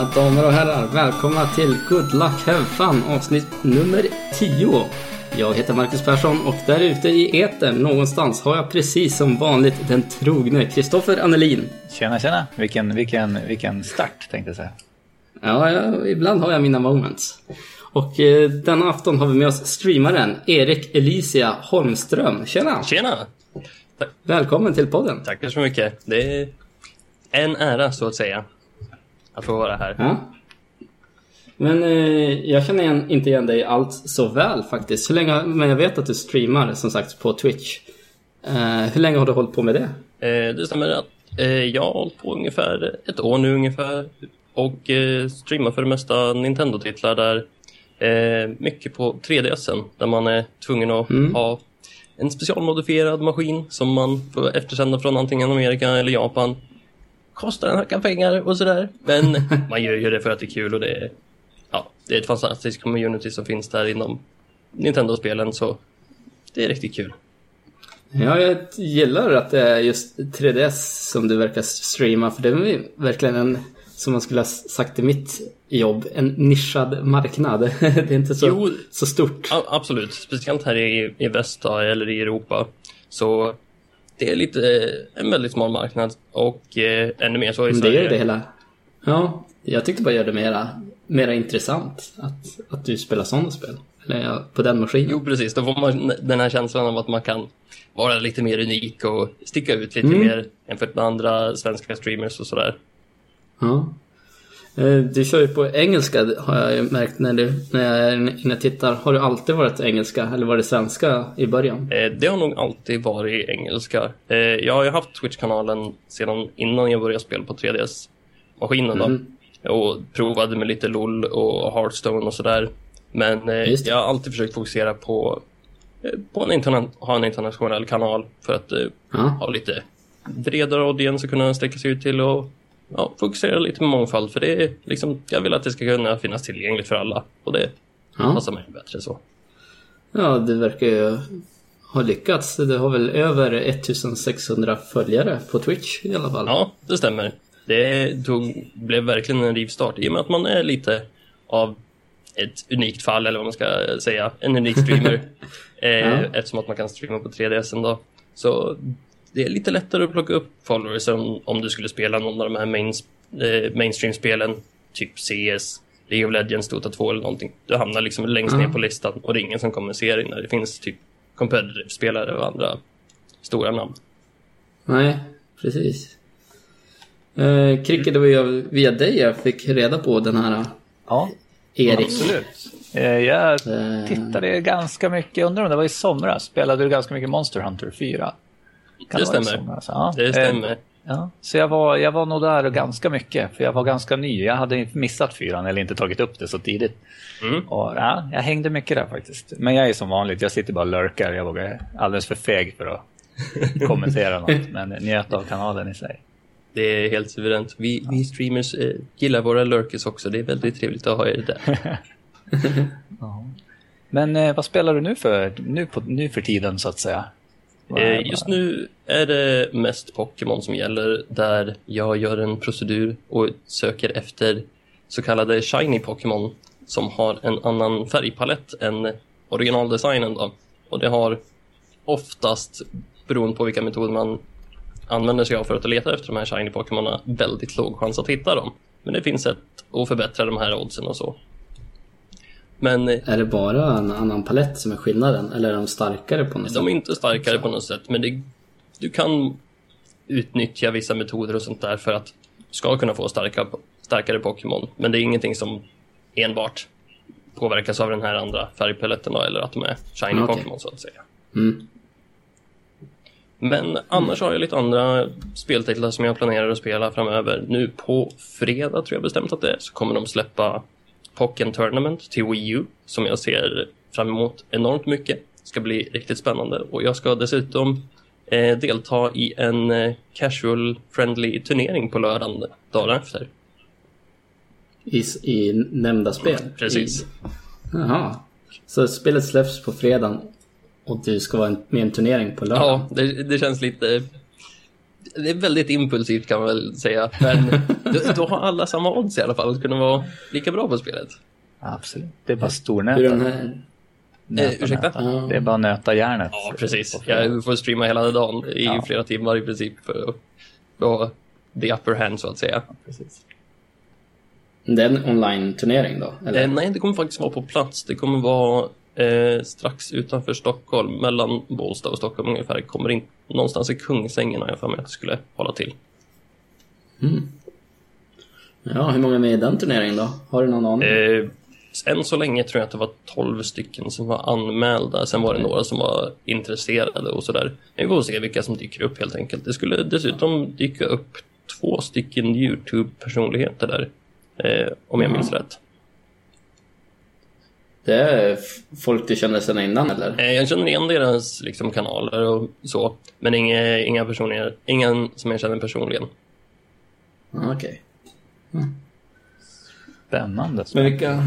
Mina damer och herrar, välkomna till Good Luck Have Fun avsnitt nummer 10. Jag heter Marcus Persson och där ute i etern någonstans har jag precis som vanligt den trogne Kristoffer Annelin. Tjena tjena, vilken, vilken, vilken start tänkte jag säga. Ja, ja, ibland har jag mina moments. Och eh, denna afton har vi med oss streamaren Erik Elisia Holmström. Tjena! Tjena! Välkommen till podden. Tackar så mycket. Det är en ära så att säga. Att få vara här. Ja. Men eh, jag känner igen, inte igen dig allt så väl faktiskt. Hur länge, men jag vet att du streamar som sagt på Twitch. Eh, hur länge har du hållit på med det? Eh, det stämmer att eh, jag har hållit på ungefär ett år nu ungefär. Och eh, streamar för det mesta Nintendo-titlar där. Eh, mycket på 3DSen där man är tvungen att Mm. ha en specialmodifierad maskin som man får eftersända från antingen Amerika eller Japan. Kostar en hacka pengar och sådär. Men man gör ju det för att det är kul och det är, ja, det är ett fantastiskt community som finns där inom Nintendo-spelen så det är riktigt kul. Ja, jag gillar att det är just 3DS som du verkar streama. För det är verkligen en, som man skulle ha sagt i mitt jobb, en nischad marknad. det är inte så, Jo. så stort. Absolut, speciellt här i, i väst eller i Europa. Så det är lite eh, en väldigt smal marknad och eh, ännu mer så i Men det Sverige. gör det hela. Ja, jag tyckte bara gör det mera, mera intressant att, att du spelar sådana spel. Eller på den maskinen. Jo, precis. Då får man den här känslan av att man kan vara lite mer unik och sticka ut lite Mm. mer jämfört med andra svenska streamers och sådär. Ja. Eh, Du kör ju på engelska har jag ju märkt när, du, när jag är inne och tittar. Har du alltid varit engelska eller var det svenska i början? Eh, Det har nog alltid varit engelska. Eh, Jag har ju haft Twitch-kanalen sedan innan jag började spela på 3DS-maskinen då. Mm. Och provade med lite LOL och Hearthstone och sådär. Men jag har alltid försökt fokusera på, på en ha en internationell kanal för att Ja. ha lite bredare audience att kunna sträcka sig ut till och ja, fokusera lite med mångfald. För det är liksom, jag vill att det ska kunna finnas tillgängligt för alla och det Ja. passar mig bättre så. ja, det verkar ju ha lyckats. Du har väl över 1600 följare på Twitch i alla fall. Ja, det stämmer. Det tog, blev verkligen en rivstart i och med att man är lite av ett unikt fall, eller vad man ska säga, en unik streamer. eh, Eftersom att man kan streama på 3DS då. Så det är lite lättare att plocka upp followers om, om du skulle spela någon av de här main, eh, mainstream-spelen, typ CS, League of Legends, Dota 2 eller någonting. Du hamnar liksom längst ner på listan och det är ingen som kommer se dig när det finns typ competitive-spelare och andra stora namn. Nej, precis. Eh, Kricke, det var ju via dig jag fick reda på den här Ja, Erik. absolut. Eh, Jag Eh. tittade ganska mycket, undrar om det var i somras, spelade du ganska mycket Monster Hunter 4? Kan Det stämmer. somras? Ja. Det Eh, stämmer. Ja, så jag var, jag var nog där ganska mycket, för jag var ganska ny. Jag hade missat fyran eller inte tagit upp det så tidigt. Mm. Och, ja, jag hängde mycket där faktiskt. Men jag är som vanligt, jag sitter bara och lurkar. Jag vågar alldeles för feg för att kommentera något. Men njöt av kanalen i sig. Det är helt suveränt. Vi, vi streamers eh, gillar våra lurkers också. Det är väldigt trevligt att ha er där. Men eh, vad spelar du nu för, nu, på, nu för tiden så att säga? Eh, just nu är det mest Pokémon som gäller där jag gör en procedur och söker efter så kallade shiny Pokémon som har en annan färgpalett än originaldesignen. Då. Och det har oftast, beroende på vilka metoder man använder sig av för att leta efter de här shiny Pokémonerna, väldigt låg chans att hitta dem. Men det finns sätt att förbättra de här oddsen och så. Men eh, Är det bara en annan palett som är skillnaden? Eller är de starkare på något sätt? De är inte starkare på något sätt, men det, du kan utnyttja vissa metoder och sånt där för att du ska kunna få starka, starkare Pokémon. Men det är ingenting som enbart påverkas av den här andra färgpaletten då, eller att de är shiny Okej. Pokémon så att säga. Mm. Men annars har jag lite andra speltitlar som jag planerar att spela framöver. Nu på fredag tror jag bestämt att det är, så kommer de släppa Pokken Tournament till Wii U som jag ser fram emot enormt mycket. ska bli riktigt spännande och jag ska dessutom eh, delta i en eh, casual friendly turnering på lördagen dagen efter. I, I nämnda spel? Precis. I, jaha. Så spelet släpps på fredagen och du ska vara med i en turnering på lördag? Ja, det, det känns lite... det är väldigt impulsivt kan man väl säga. Men då, då har alla samma odds i alla fall att kunna vara lika bra på spelet. Absolut. Det är bara Hur den stornäta. här... Nöta, Eh, ursäkta? nöta. Det är bara att nöta järnet. Ja, precis. Jag får streama hela dagen i Ja. flera timmar i princip för att få the upper hand så att säga. Precis. Det är en online-turnering då? Eller? Eh, nej, det kommer faktiskt vara på plats. Det kommer vara eh, strax utanför Stockholm, mellan Bålsta och Stockholm ungefär. Kommer in någonstans i Kungsängen har jag för mig att det skulle hålla till. Ja, hur många är med i den turneringen då? Har du någon aning? Eh, än så länge tror jag att det var 12 stycken som var anmälda. Sen var det några som var intresserade och sådär. Vi får se vilka som dyker upp helt enkelt. Det skulle dessutom dyka upp två stycken YouTube-personligheter där. Eh, om jag minns rätt. Det är folk du känner sedan innan eller? Eh, jag känner igen deras liksom, kanaler och så. Men inga, inga personer, ingen som jag känner personligen. Ja, Okej. Spännande. Men vilka...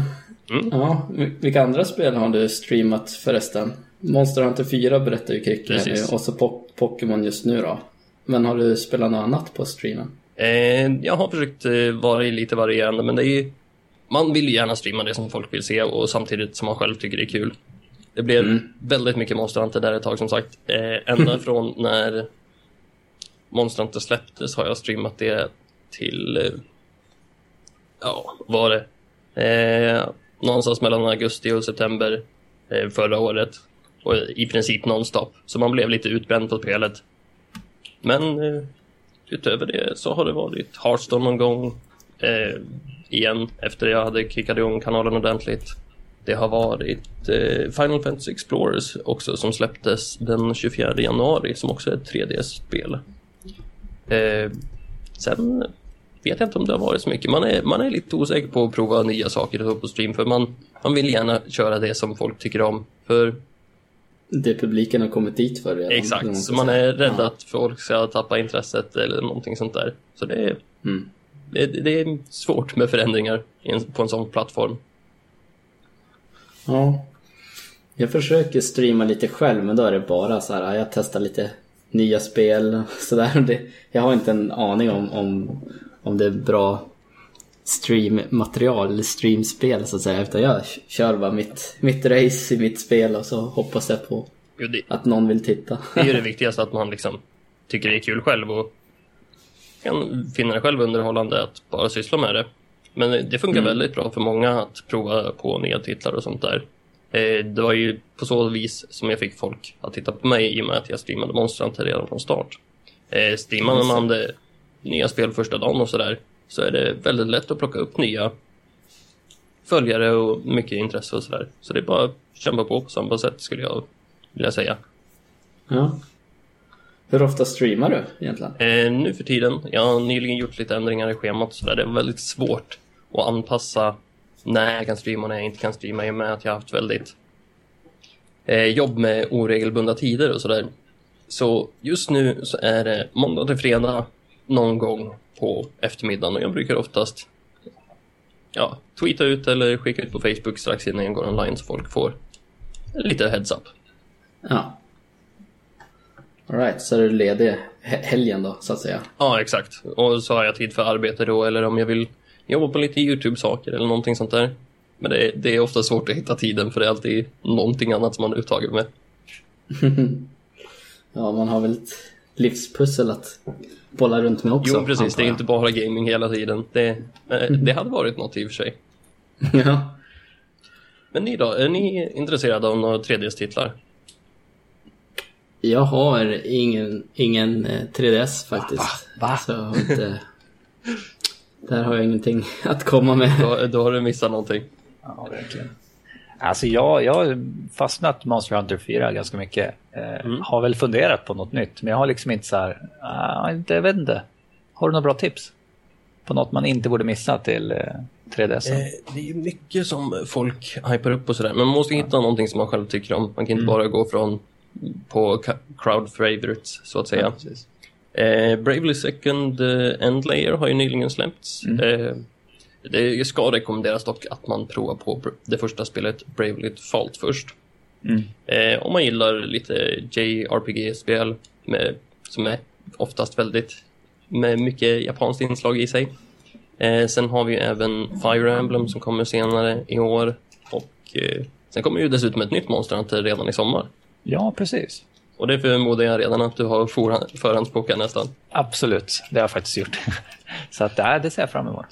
Mm. Ja, vilka andra spel har du streamat förresten? Monster Hunter 4 berättar ju Precis. och så po- Pokémon just nu då. Men har du spelat något annat på streamen? Eh, jag har försökt eh, vara lite varierande, men det är ju, man vill ju gärna streama det som folk vill se och samtidigt som man själv tycker det är kul. Det blev Mm. väldigt mycket Monster Hunter där ett tag som sagt. Eh, ända från när Monster Hunter släpptes har jag streamat det till, eh, ja, var det? Eh, någonstans mellan augusti och september eh, förra året. Och i princip nonstop. Så man blev lite utbränd på spelet. Men eh, utöver det så har det varit Hearthstone någon gång. Igen, efter jag hade kickat igång kanalen ordentligt. Det har varit eh, Final Fantasy Explorers också som släpptes den 24 januari som också är ett 3D-spel. Eh, sen vet jag inte om det har varit så mycket. Man är, man är lite osäker på att prova nya saker på stream för man, man vill gärna köra det som folk tycker om. För Det publiken har kommit dit för redan. Exakt, så man är rädd Ja. att folk ska tappa intresset eller någonting sånt där. Så det är, Mm. Det, det är svårt med förändringar på en sån plattform. Ja. Jag försöker streama lite själv men då är det bara så här, jag testar lite nya spel och sådär. Jag har inte en aning om, om, om det är bra streammaterial eller streamspel så att säga. Utan jag kör bara mitt, mitt race i mitt spel och så hoppas jag på Jo, det, att någon vill titta. det är ju det viktigaste att man liksom tycker det är kul själv och kan finna det själv underhållande att bara syssla med det. Men det funkar väldigt bra för många att prova på nya titlar och sånt där. Eh, Det var ju på så vis som jag fick folk att titta på mig i och med att jag streamade Monster Hunter redan från start. Eh, Streamar man det nya spel första dagen och sådär så är det väldigt lätt att plocka upp nya följare och mycket intresse och sådär. Så det är bara att kämpa på på samma sätt skulle jag vilja säga. Ja. Hur ofta streamar du egentligen? Eh, nu för tiden, jag har nyligen gjort lite ändringar i schemat och sådär. Det är väldigt svårt att anpassa när jag kan streama och när jag inte kan streama i och med att jag har haft väldigt eh, jobb med oregelbundna tider och sådär. Så just nu så är det måndag till fredag någon gång på eftermiddagen och jag brukar oftast ja, tweeta ut eller skicka ut på Facebook strax innan jag går online så folk får lite heads up. Ja. Alright, så är du ledig he- helgen då så att säga? Ja, exakt. Och så har jag tid för arbete då, eller om jag vill jobba på lite YouTube-saker eller någonting sånt där. Men det är, det är ofta svårt att hitta tiden för det är alltid någonting annat som man är upptagen med. Ja, man har väl ett livspussel att bolla runt med också. Jo, precis. Det är inte bara gaming hela tiden. Det, eh, det hade varit något i och för sig. ja. Men ni då? Är ni intresserade av några 3DS-titlar? Jag har ingen, ingen eh, 3DS faktiskt. Va? Så jag har inte, där har jag ingenting att komma med. Då, då har du missat någonting. Ja, verkligen. Alltså jag, jag har fastnat Monster Hunter 4 ganska mycket. Eh, Har väl funderat på något nytt, men jag har liksom inte så här, ah, inte, jag vet inte. Har du några bra tips? På något man inte borde missa till eh, 3DS? Eh, det är ju mycket som folk hypar upp och sådär. Men man måste hitta någonting som man själv tycker om. Man kan inte bara gå från på crowd favorites, så att säga. precis. Eh, Bravely Second eh, End Layer har ju nyligen släppts. Eh, det ska rekommenderas dock att man provar på det första spelet Bravely Default först. Mm. Eh, om man gillar lite JRPG-spel som är oftast väldigt med mycket japanskt inslag i sig. Eh, sen har vi även Fire Emblem som kommer senare i år. Och eh, sen kommer ju dessutom ett nytt Monster Hunter redan i sommar. Ja, precis. Och det förmodar jag redan att du har förhandsbokat nästan. Absolut, det har jag faktiskt gjort. Så att, det ser jag fram emot.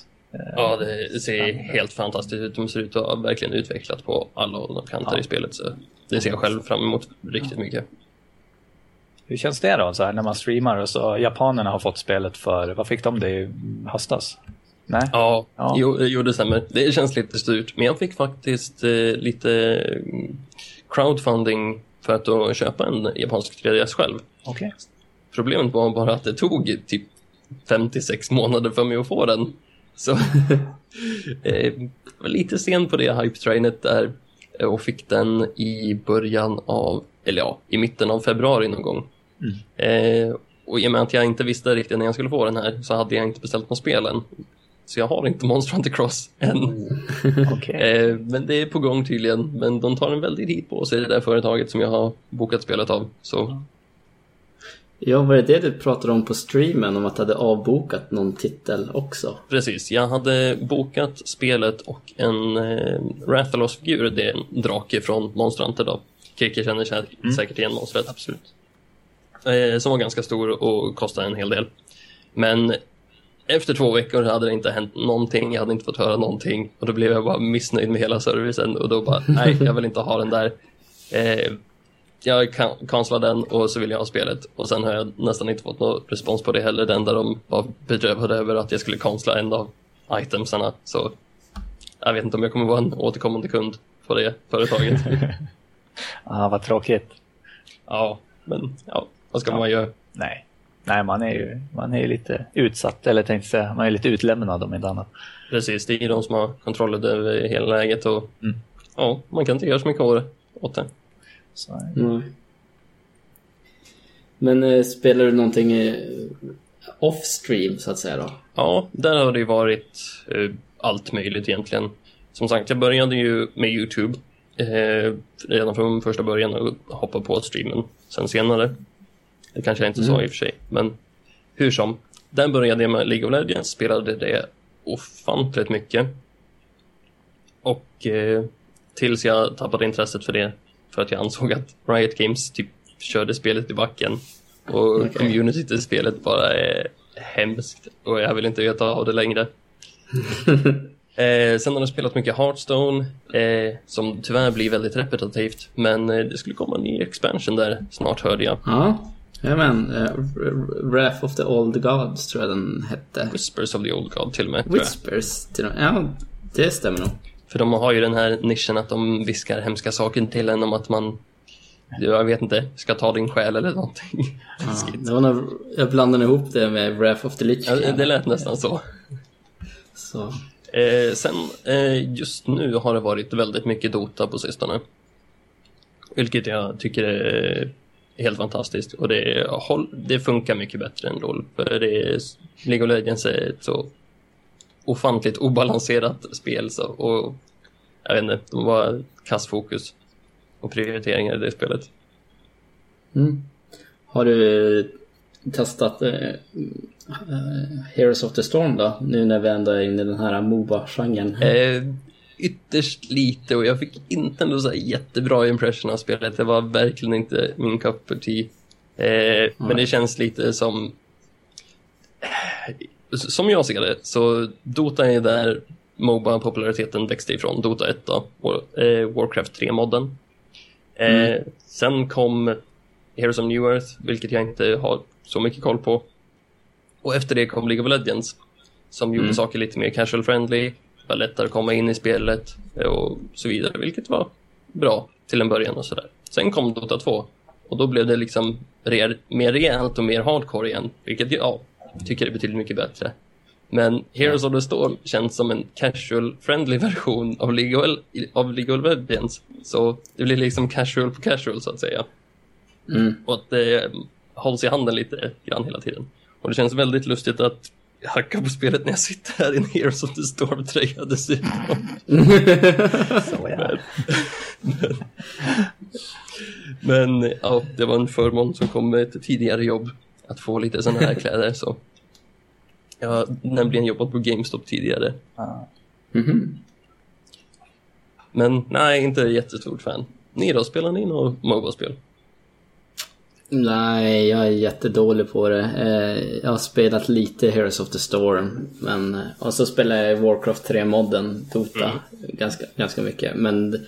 Ja, det ser helt fantastiskt ut. De ser ut att ha verkligen utvecklat på alla håll och kanter ja. i spelet. Så det ser jag själv fram emot riktigt mycket. Hur känns det då, så här, när man streamar och så japanerna har fått spelet för, vad fick de det i höstas? Nej? Ja, ja. Jo, jo, det stämmer. Det känns lite styrt. Men jag fick faktiskt eh, lite mm, crowdfunding för att då köpa en japansk 3DS själv. Okay. Problemet var bara att det tog typ 56 månader för mig att få den. Så eh, var lite sen på det hype-trainet där och fick den i början av, eller ja, i mitten av februari någon gång. Mm. Eh, och i och med att jag inte visste riktigt när jag skulle få den här så hade jag inte beställt någon spel än. Så jag har inte Monster Hunter Cross än. Mm. okay. eh, men det är på gång tydligen. Men de tar en väldigt tid på sig, det där företaget som jag har bokat spelet av. Så. Ja, var det det du pratade om på streamen? Om att du hade avbokat någon titel också? Precis, jag hade bokat spelet och en eh, Rathalos-figur. Det är en drake från Monster Hunter då. Kirke känner sig mm. säkert igen monstret. Absolut. Eh, som var ganska stor och kostade en hel del. Men efter två veckor hade det inte hänt någonting, jag hade inte fått höra någonting och då blev jag bara missnöjd med hela servicen och då bara, nej, jag vill inte ha den där. Eh, jag cancelade den och så vill jag ha spelet och sen har jag nästan inte fått någon respons på det heller, den där de var bedrövade över att jag skulle cancella en av itemsarna. Så jag vet inte om jag kommer vara en återkommande kund på det företaget. ah, vad tråkigt. Ja, men ja, vad ska ja. man göra? Nej. Nej, man är ju man är lite utsatt, eller tänkte säga, man är lite utlämnad om inte annat. Precis, det är de som har kontroll över hela läget och mm. ja, man kan inte göra så mycket åt det. Så, mm. Men eh, spelar du någonting eh, off-stream så att säga då? Ja, där har det varit eh, allt möjligt egentligen. Som sagt, jag började ju med Youtube eh, redan från första början och hoppade på streamen sen senare. Det kanske jag inte mm. sa i och för sig, men hur som. Där började jag med League of Legends, spelade det ofantligt mycket. Och eh, tills jag tappade intresset för det, för att jag ansåg att Riot Games typ körde spelet i backen. Och okay. community till spelet bara är hemskt och jag vill inte veta av det längre. eh, sen har jag spelat mycket Hearthstone, eh, som tyvärr blir väldigt repetitivt. Men eh, det skulle komma en ny expansion där snart hörde jag. Ja. Jajamän, uh, Wrath of the Old Gods tror jag den hette. Whispers of the Old God till och med. Whispers, till och med. ja det stämmer nog. För de har ju den här nischen att de viskar hemska saker till en om att man, jag vet inte, ska ta din själ eller någonting. Ja, det var när jag blandade ihop det med Wrath of the Lich ja, det lät nästan så. så. Eh, sen, eh, just nu har det varit väldigt mycket Dota på sistone. Vilket jag tycker är helt fantastiskt och det, det funkar mycket bättre än LOL. För det är, League of Legends är ett så ofantligt obalanserat spel så, och jag vet inte, de var kassfokus och prioriteringar i det spelet. Mm. Har du testat äh, Heroes of the Storm då? Nu när vi ändå är inne i den här Moba-genren. Eh, ytterst lite och jag fick inte ändå så jättebra impression av spelet. Det var verkligen inte min cup of tea. Eh, men det känns lite som... Som jag ser det, så Dota är där Moba-populariteten växte ifrån. Dota 1 då, och, eh, Warcraft 3-modden. Eh, mm. Sen kom Heroes of New Earth, vilket jag inte har så mycket koll på. Och efter det kom League of Legends, som mm. gjorde saker lite mer casual friendly var lättare att komma in i spelet och så vidare, vilket var bra till en början och sådär. Sen kom Dota 2 och då blev det liksom re mer rejält och mer hardcore igen, vilket jag tycker är betydligt mycket bättre. Men Heroes of the Storm känns som en casual friendly version av League of, av League of Legends. Så det blir liksom casual på casual så att säga. Mm. Och att det hålls i handen lite grann hela tiden. Och det känns väldigt lustigt att hacka på spelet när jag sitter här i en Heroes of the Storm-tröja dessutom. Så ja. Men, men, men, ja, det var en förmån som kom med ett tidigare jobb. att få lite sådana här kläder. Så. Jag har nämligen jobbat på GameStop tidigare. Ja. Mhm. Men nej, inte jättestort fan. Ni då, spelar ni något Moba-spel? Nej, jag är jättedålig på det. Eh, Jag har spelat lite Heroes of the Storm. Men, eh, och så spelar jag Warcraft 3-modden, Dota, ganska, ganska mycket. Men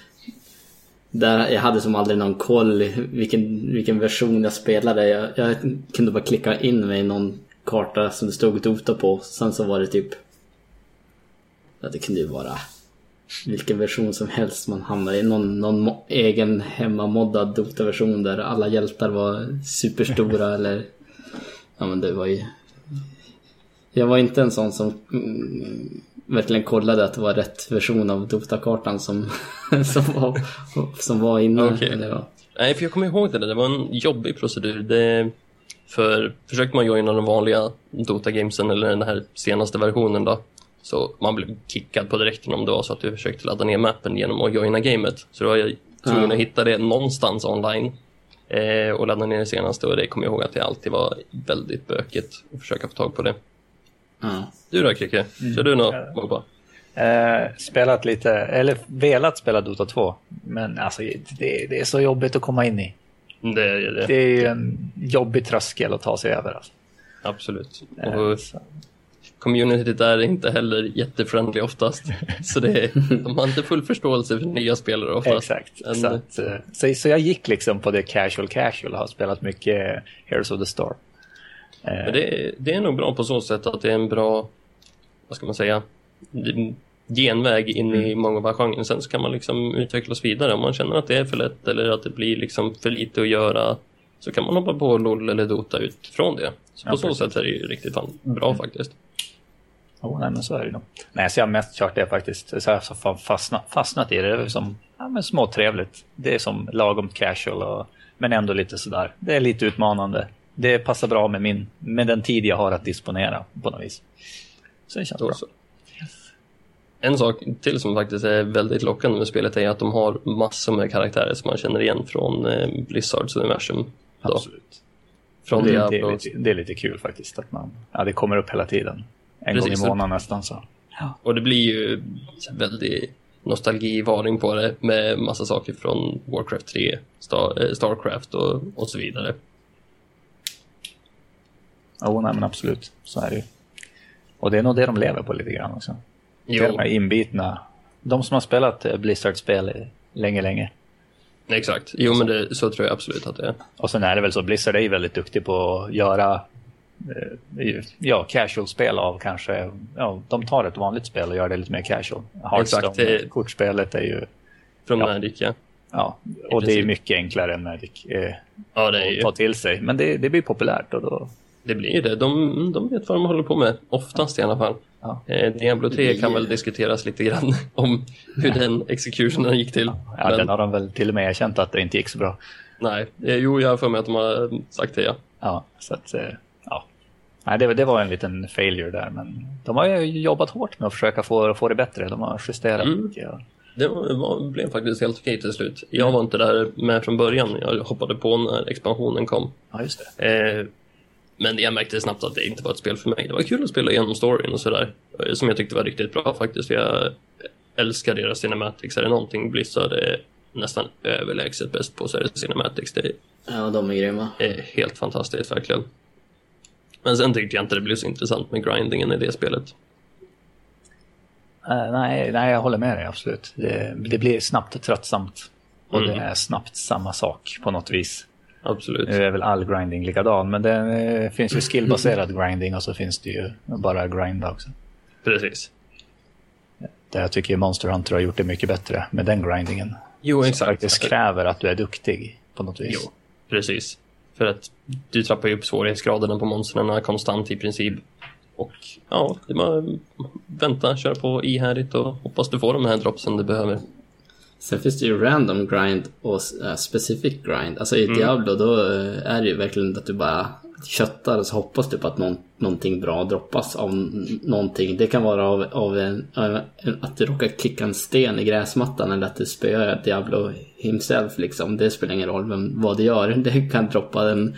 där, jag hade som aldrig någon koll vilken, vilken version jag spelade. Jag, jag kunde bara klicka in mig i någon karta som det stod Dota på. Sen så var det typ... Ja, det kunde ju vara vilken version som helst man hamnar i. Någon, någon egen hemmamoddad Dota-version där alla hjältar var superstora eller... Ja men det var ju... Jag var inte en sån som mm, verkligen kollade att det var rätt version av Dota-kartan som, som, var, som var inne. Okej. Eller, ja. Nej, för jag kommer ihåg det där. Det var en jobbig procedur. Det, för försökte man joina de vanliga Dota-gamesen eller den här senaste versionen då, så man blev kickad på direkten om det var så att du försökte ladda ner mappen genom att joina gamet. Så då var jag tvungen att hitta det någonstans online eh, och ladda ner det senaste och det kommer jag ihåg att det alltid var väldigt bökigt att försöka få tag på det. Ja. Du då Kicke? Kör du något Moba? Eh, spelat lite, eller velat spela Dota 2. Men alltså det, det är så jobbigt att komma in i. Det är det. Det är ju en jobbig tröskel att ta sig över. Alltså. Absolut. Eh, Och så- communityt där är inte heller jättefriendly oftast. Så det är, de har inte full förståelse för nya spelare oftast. Exakt. Men, Så, att, eh, så, så jag gick liksom på det casual casual och har spelat mycket Heroes of the Storm. Det, är- det är nog bra på så sätt att det är en bra, vad ska man säga, genväg in i många Sen så kan man liksom utvecklas vidare. Om man känner att det är för lätt eller att det blir liksom för lite att göra så kan man hoppa på LOL eller Dota utifrån det. Så Ja, på så precis. sätt är det ju riktigt bra faktiskt. Oh, nej, men så är det nog. Nej, så jag har mest kört det faktiskt. Så jag har fastnat, fastnat i det. Det är som ja, men småtrevligt. Det är som lagom casual, och, men ändå lite sådär. Det är lite utmanande. Det passar bra med, min, med den tid jag har att disponera på något vis. Så det känns bra. så. En sak till som faktiskt är väldigt lockande med spelet är att de har massor med karaktärer som man känner igen från eh, Blizzards universum. Absolut. Från Det, det, är Diablo. lite, det är lite kul faktiskt. Att man, ja, det kommer upp hela tiden. En Precis. gång i månaden nästan. Så. Och det blir ju väldigt nostalgivarning på det med massa saker från Warcraft 3, Star, eh, Starcraft och, och så vidare. Jo, nej, men absolut. Så är det ju. Och det är nog det de lever på lite grann också. Det är Jo, de här inbitna. De som har spelat eh, Blizzard-spel länge, länge. exakt. Jo, men det, så tror jag absolut att det är. Och sen är det väl så, Blizzard är ju väldigt duktig på att göra ja, casual-spel av kanske, ja, de tar ett vanligt spel och gör det lite mer casual. Hearthstone, kortspelet är ju, Från Ja. Magic, ja. ja, och det är mycket enklare än Magic eh, Ja, det, är att ta ju, till sig. Men det, det blir populärt och då, det blir det. De, de vet vad de håller på med, oftast i alla fall. ja. Eh, Diablo 3 kan väl diskuteras lite grann om hur den executionen gick till. Ja, Men- den har de väl till och med erkänt att det inte gick så bra. Nej, eh, jo, jag har för mig att de har sagt det, ja. Ja, så att, eh. Nej, det, det var en liten failure där, men de har ju jobbat hårt med att försöka få, få det bättre. De har justerat Mm. mycket. och- Det var, var, blev faktiskt helt okej till slut. Jag var inte där med från början. Jag hoppade på när expansionen kom. Ja, just det. Eh, men jag märkte snabbt att det inte var ett spel för mig. Det var kul att spela igenom storyn och sådär. eh, Som jag tyckte var riktigt bra faktiskt. Jag älskar deras cinematics. Är det någonting Blizzard är nästan överlägset bäst på så är det cinematics. Det ja, de är grymma. är helt fantastiskt verkligen. Men sen tyckte jag inte det blev så intressant med grindingen i det spelet. Eh, nej, nej, jag håller med dig absolut. Det, det blir snabbt tröttsamt. Och Mm. det är snabbt samma sak på något vis. Absolut. Nu är väl all grinding likadan, men det eh, finns ju skillbaserad grinding och så finns det ju bara grinda också. Precis. Där jag tycker Monster Hunter har gjort det mycket bättre med den grindingen. Jo, Som exakt. faktiskt kräver att du är duktig på något vis. Jo, precis. För att du trappar ju upp svårighetsgraderna på monstren konstant i princip. Och ja, det är bara vänta, köra på ihärdigt och hoppas du får de här dropsen du behöver. Sen finns det ju random grind och uh, specific grind. Alltså i Diablo då eh, är det ju verkligen att du bara köttar och så hoppas du på att någon, någonting bra droppas av någonting. Det kan vara av, av en, av en, att du råkar kicka en sten i gräsmattan eller att du spöar Diablo himself liksom. Det spelar ingen roll vem, vad du gör. Det kan droppa en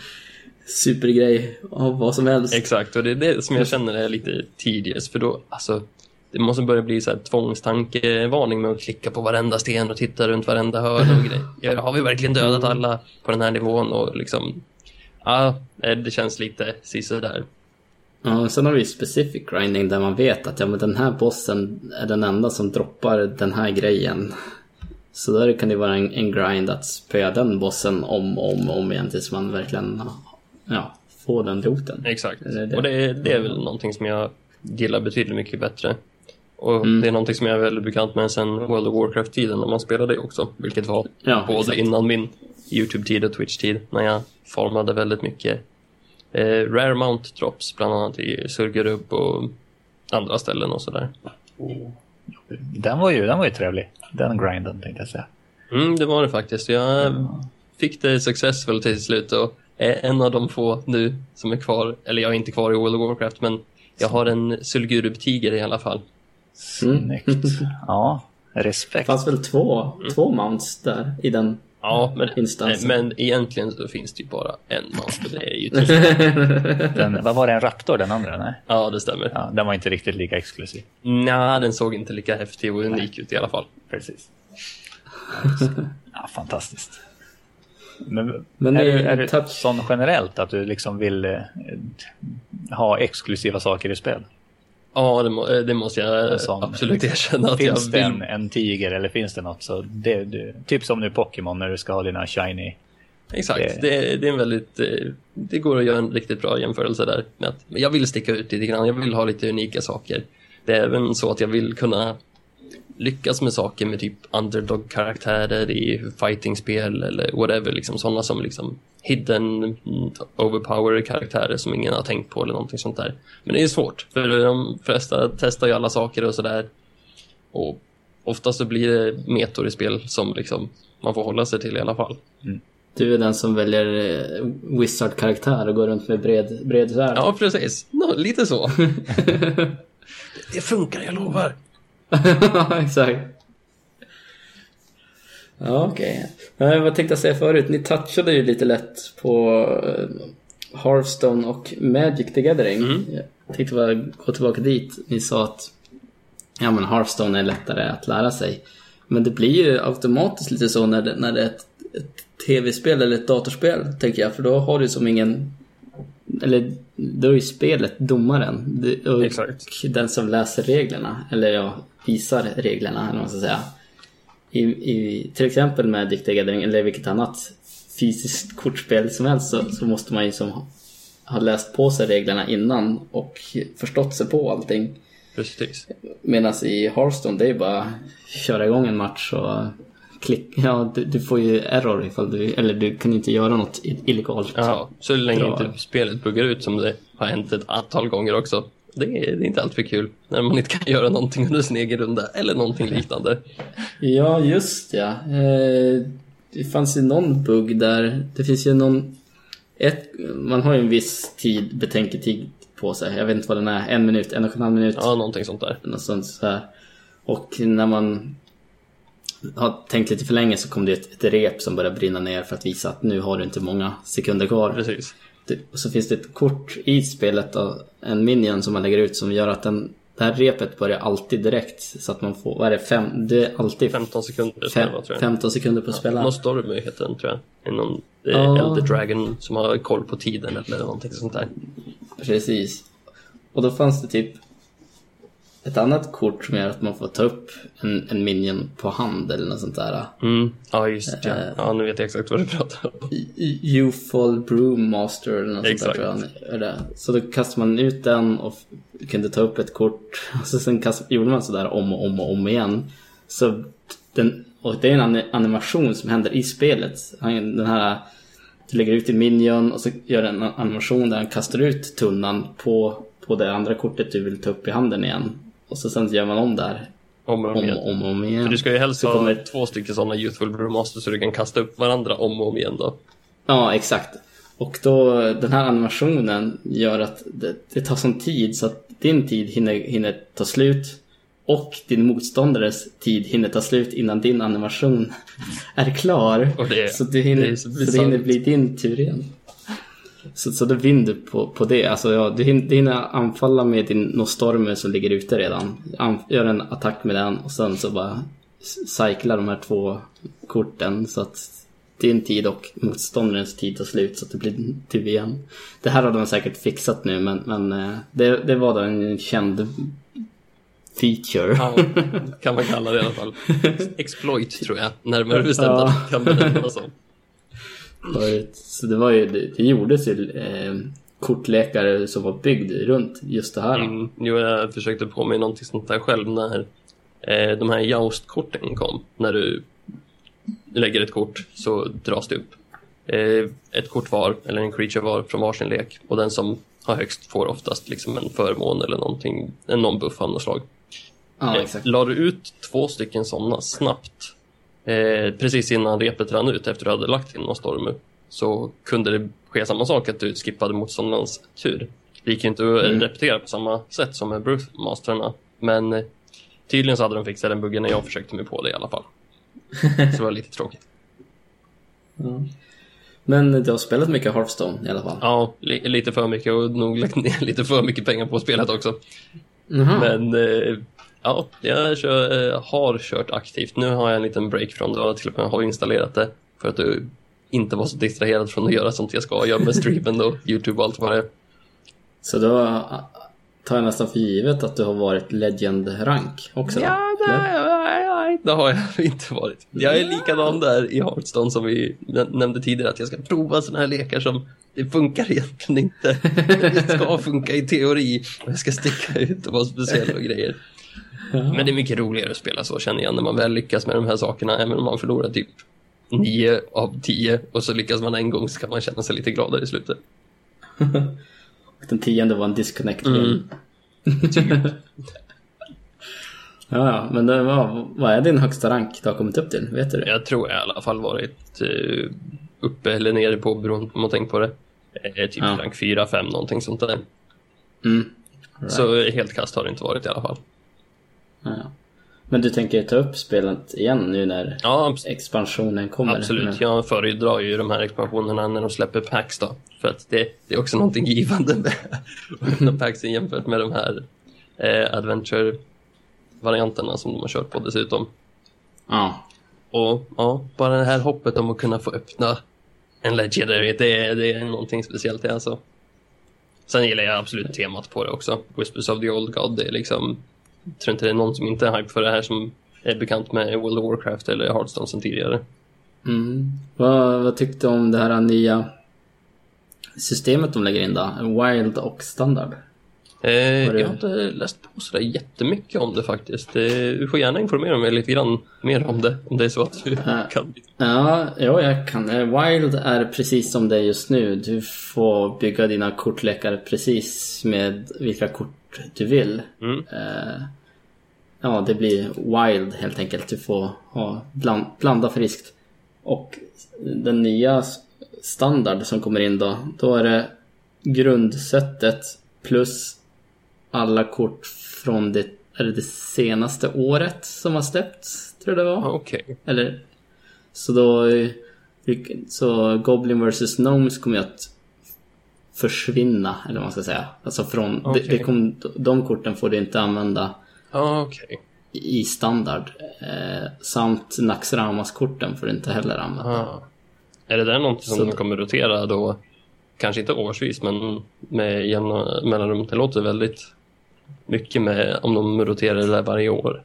supergrej av vad som helst. Exakt, och det är det som jag känner är lite tidigast. för då, alltså, det måste börja bli så här tvångstankevarning med att klicka på varenda sten och titta runt varenda hörn och grejer. Har vi verkligen dödat alla på den här nivån? Och liksom, ja, det känns lite sisådär. Ja, sen har vi specific grinding där man vet att ja, men den här bossen är den enda som droppar den här grejen. Så där kan det vara en, en grind att spöa den bossen om och om, om igen tills man verkligen ja, får den roten. Exakt, det det? och det, det är väl någonting som jag gillar betydligt mycket bättre. Och mm. det är någonting som jag är väldigt bekant med sen World of Warcraft-tiden när man spelade också. Vilket var ja, både exakt. innan min YouTube-tid och Twitch-tid. När jag formade väldigt mycket eh, Rare Mount Drops, bland annat i Surgerubb och andra ställen och sådär. Den var ju, den var ju trevlig, den grinden tänkte jag säga. Mm, det var det faktiskt. Jag mm. fick det successful till slut och är en av de få nu som är kvar, eller jag är inte kvar i World of Warcraft, men jag har en Sulgurub-tiger i alla fall. Snyggt. Mm. ja, respekt. Det fanns väl två, mm. två mounts där i den Ja, men, men egentligen så finns det ju bara en monster. Det är ju den, Vad var det, en Raptor den andra? Nej? Ja, det stämmer. Ja, den var inte riktigt lika exklusiv. Nej, den såg inte lika häftig och unik Nej. ut i alla fall. Precis. Ja, fantastiskt. Men, men är, du, är du sån generellt att du liksom vill eh, ha exklusiva saker i spel? Ja, det, må, det måste jag sån, absolut erkänna. Att finns det en, en tiger eller finns det något så det, det, typ som nu Pokémon när du ska ha dina shiny. Exakt, det, det, det är en väldigt, eh, det går att göra en riktigt bra jämförelse där. Med att jag vill sticka ut lite grann, jag vill ha lite unika saker. Det är även så att jag vill kunna lyckas med saker med typ underdog-karaktärer i fighting-spel eller whatever, liksom sådana som liksom hidden overpowered karaktärer som ingen har tänkt på eller någonting sånt där. Men det är svårt, för de flesta testar ju alla saker och sådär. Och oftast så blir det metor i spel som liksom man får hålla sig till i alla fall. Mm. Du är den som väljer eh, wizard-karaktär och går runt med bred, bred svärd. Ja, precis. No, lite så. det funkar, jag lovar. Exakt. Ja, okej. Okay. Vad tänkte jag säga förut? Ni touchade ju lite lätt på eh, Hearthstone och Magic the Gathering. Mm. Jag tänkte bara gå tillbaka dit. Ni sa att ja, men Hearthstone är lättare att lära sig. Men det blir ju automatiskt lite så när det, när det är ett, ett tv-spel eller ett datorspel, tänker jag. För då har du som ingen eller då är ju spelet domaren. Och Exakt. den som läser reglerna, eller ja, visar reglerna, eller vad man ska säga. I, i, till exempel med Dick Gathering, eller vilket annat fysiskt kortspel som helst, så, så måste man ju som ha läst på sig reglerna innan och förstått sig på allting. Precis. Medan i Hearthstone, det är bara köra igång en match och klick, ja, du, du, får ju error ifall du, eller du kan inte göra något illegalt. Ja, så länge Bra. inte spelet buggar ut som det har hänt ett antal gånger också. Det är, det är inte alltför kul när man inte kan göra någonting under sin egen runda eller någonting liknande. Ja, just ja. Eh, det fanns ju någon bugg där. Det finns ju någon... Ett, man har ju en viss tid, betänketid på sig. Jag vet inte vad den är. En minut, en och en halv minut. Ja, någonting sånt där. Något sånt så här. Och när man har tänkt lite för länge så kom det ett, ett rep som började brinna ner för att visa att nu har du inte många sekunder kvar. Precis. Det, och så finns det ett kort i spelet, då, en minion som man lägger ut som gör att den, det här repet börjar alltid direkt. Så att man får, vad är det, fem, det är alltid 15 sekunder fem, tror jag. 15 sekunder på att spela. Någon storm heter den tror jag. Någon ja. Elder Dragon som har koll på tiden eller någonting sånt där. Precis. Och då fanns det typ ett annat kort som gör att man får ta upp en, en minion på hand eller något sånt där. Mm. Ja, just det. Uh, ja, nu vet jag exakt vad du pratar om. Youthful Broom Master eller något exakt. sånt där tror jag. Så då kastar man ut den och kunde ta upp ett kort. Och så sen kast, gjorde man sådär om och om och om igen. Så den, och det är en animation som händer i spelet. Den här du lägger ut din minion och så gör en animation där han kastar ut tunnan på, på det andra kortet du vill ta upp i handen igen. Och så sen gör man om där. Om och om, igen. Om, om, igen. För du ska ju helst ha kommer... två stycken sådana Youthful Brewmaster så du kan kasta upp varandra om och om igen då. Ja, exakt. Och då, den här animationen gör att det, det tar sån tid så att din tid hinner, hinner ta slut och din motståndares tid hinner ta slut innan din animation är klar. Det, så, du hinner, så, så det hinner bli din tur igen. Så, så då vinner du på, på det. Alltså, ja, du, hinner, du hinner anfalla med din Nostormer som ligger ute redan. An, gör en attack med den och sen så bara cykla de här två korten så att din tid och motståndarens tid tar slut så att det blir typ igen. Det här har de säkert fixat nu men, men eh, det, det var då en känd feature. Ja, kan man kalla det i alla fall. Exploit tror jag, närmare bestämt ja. kan benämnas som. Så det var ju, det, det gjordes ju eh, kortlekare som var byggd runt just det här. Mm, jo, jag försökte på mig någonting sånt där själv när eh, de här Joust-korten kom. När du lägger ett kort så dras det upp eh, ett kort var, eller en creature var, från varsin lek. Och den som har högst får oftast liksom en förmån eller någonting, en non-buff av något slag. Ja, eh, La du ut två stycken sådana snabbt, eh, precis innan repet rann ut efter att du hade lagt in någon storm så kunde det ske samma sak, att du skippade motståndarens tur. Det gick inte att mm. repetera på samma sätt som med Bruthmasterna, men eh, tydligen så hade de fixat den buggen när jag försökte mig på det i alla fall. Så det var lite tråkigt. Mm. Men du har spelat mycket Hearthstone i alla fall? Ja, li lite för mycket och nog lagt ner lite för mycket pengar på spelet också. Mm -hmm. Men eh, ja, jag kör, eh, har kört aktivt. Nu har jag en liten break från det och till och med har installerat det för att du inte var så distraherad från att göra sånt jag ska göra med streamen och YouTube och allt vad det är. Så då tar jag nästan för givet att du har varit legend-rank också? Ja, nej, nej, det har jag inte varit. Jag är likadan där i Hearthstone som vi nämnde tidigare, att jag ska prova sådana här lekar som det funkar egentligen inte. Det ska funka i teori och jag ska sticka ut och vara speciell och grejer. Men det är mycket roligare att spela så känner jag när man väl lyckas med de här sakerna, även om man förlorar typ 9 av 10 och så lyckas man en gång så kan man känna sig lite gladare i slutet. Den tionde var en disconnect mm. ja, ja, men det var, vad är din högsta rank du har kommit upp till? Vet du det? Jag tror jag i alla fall varit uh, uppe eller nere på beroende på om man tänker på det. Eh, typ ja. rank 4-5 någonting sånt där. Mm. Right. Så helt kast har det inte varit i alla fall. Ja. Men du tänker ta upp spelet igen nu när ja, expansionen kommer? Absolut, jag föredrar ju de här expansionerna när de släpper packs då. För att det, det är också någonting givande med öppna packsen jämfört med de här eh, adventure-varianterna som de har kört på dessutom. Ja. Och ja, bara det här hoppet om att kunna få öppna en Legendary, det, det är någonting speciellt det alltså. Sen gillar jag absolut temat på det också. Whispers of the Old God, det är liksom jag tror inte det är någon som inte är hype för det här som är bekant med World of Warcraft eller Hearthstone sen tidigare. Mm. Vad, vad tyckte du om det här nya systemet de lägger in då? Wild och standard? Eh, jag har inte läst på sådär jättemycket om det faktiskt. Eh, du får gärna informera mig lite grann mer om det, om det är så att du uh, kan. Ja, ja, jag kan. Eh, Wild är precis som det är just nu. Du får bygga dina kortlekar precis med vilka kort du vill. Mm. Uh, ja, det blir wild helt enkelt. Du får ha, bland, blanda friskt. Och den nya standard som kommer in då, då är det grundsättet plus alla kort från det, är det, det senaste året som har släppts, tror jag det var. Okej. Okay. Eller, så då, så Goblin vs. Gnomes kommer ju att försvinna, eller vad man ska säga. Alltså från, okay. det, det kom, de korten får du inte använda okay. i standard. Eh, samt Naxramas-korten får du inte heller använda. Ah. Är det där något som de kommer rotera då? Kanske inte årsvis, men med jämna mellanrum. Det låter väldigt mycket med om de roterar det där varje år.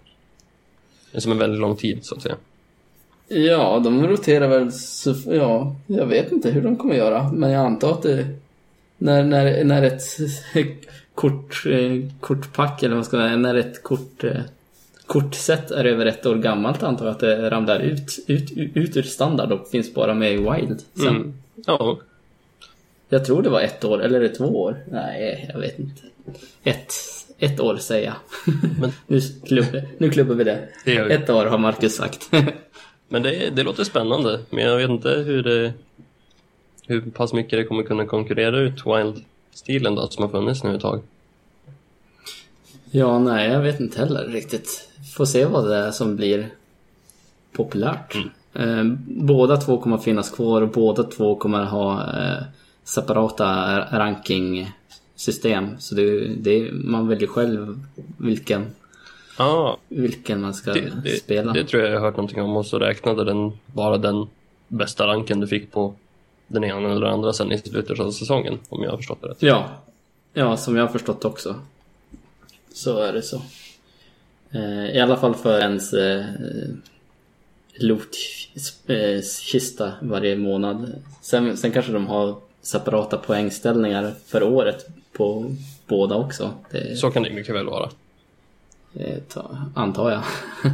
Det är som en väldigt lång tid, så att säga. Ja, de roterar väl så, ja, jag vet inte hur de kommer göra, men jag antar att det när, när, när ett kort, eh, kortpack eller vad ska man säga, när ett kort eh, kortset är över ett år gammalt antar jag att det ramlar ut, ut, ut ur standard och finns bara med i Wild sen. Mm. Ja. Jag tror det var ett år, eller är det två år? Nej, jag vet inte. Ett, ett år säger jag. Men... nu, klubbar, nu klubbar vi det. det ett år har Marcus sagt. Men det, det låter spännande, men jag vet inte hur det, hur pass mycket det kommer kunna konkurrera ut Wild-stilen då, som har funnits nu ett tag. Ja, nej, jag vet inte heller riktigt. Får se vad det är som blir populärt. Mm. Eh, båda två kommer finnas kvar och båda två kommer ha eh, separata ranking-system. Så det, det, man väljer själv vilken, Ah, vilken man ska det, det, spela. det tror jag jag har hört någonting om och så räknade den bara den bästa ranken du fick på den ena eller andra sen i slutet av säsongen om jag har förstått det rätt. Ja. ja, som jag har förstått också. Så är det så. Eh, I alla fall för ens eh, lootkista varje månad. Sen, sen kanske de har separata poängställningar för året på båda också. Det, Så kan det mycket väl vara. antar jag.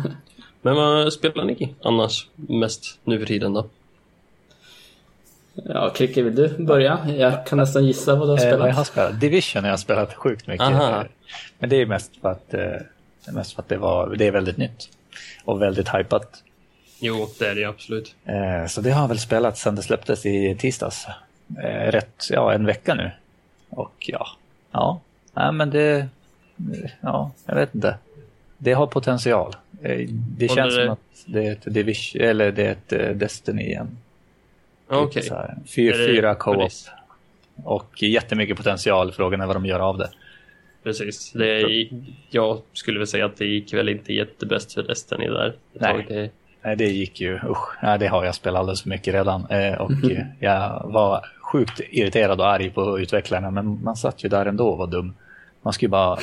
Men vad spelar ni annars mest nu för tiden då? Ja, Kricke, vill du börja? Jag kan nästan gissa vad du har Eh, vad jag spelat. har spelat? Division har jag spelat sjukt mycket. Aha. Men det är mest för att, eh, det är mest för att det, var, det är väldigt nytt. Och väldigt hypat. Jo, det är det absolut. Eh, så det har jag väl spelat sedan det släpptes i tisdags. Eh, rätt, ja en vecka nu. Och ja, ja, nej men det, ja, jag vet inte. Det har potential. Eh, det känns det- som att det är ett Division, eller det är ett eh, Destiny igen. Okej. Så här, Fyra, fyra co-op. Och jättemycket potential. Frågan är vad de gör av det. Precis. Det är, jag skulle väl säga att det gick väl inte jättebäst för det där. Nej. Det, Nej, det gick ju, usch, nej, det har jag spelat alldeles för mycket redan. Eh, och eh, jag var sjukt irriterad och arg på utvecklarna, men man satt ju där ändå och var dum. Man skulle ju bara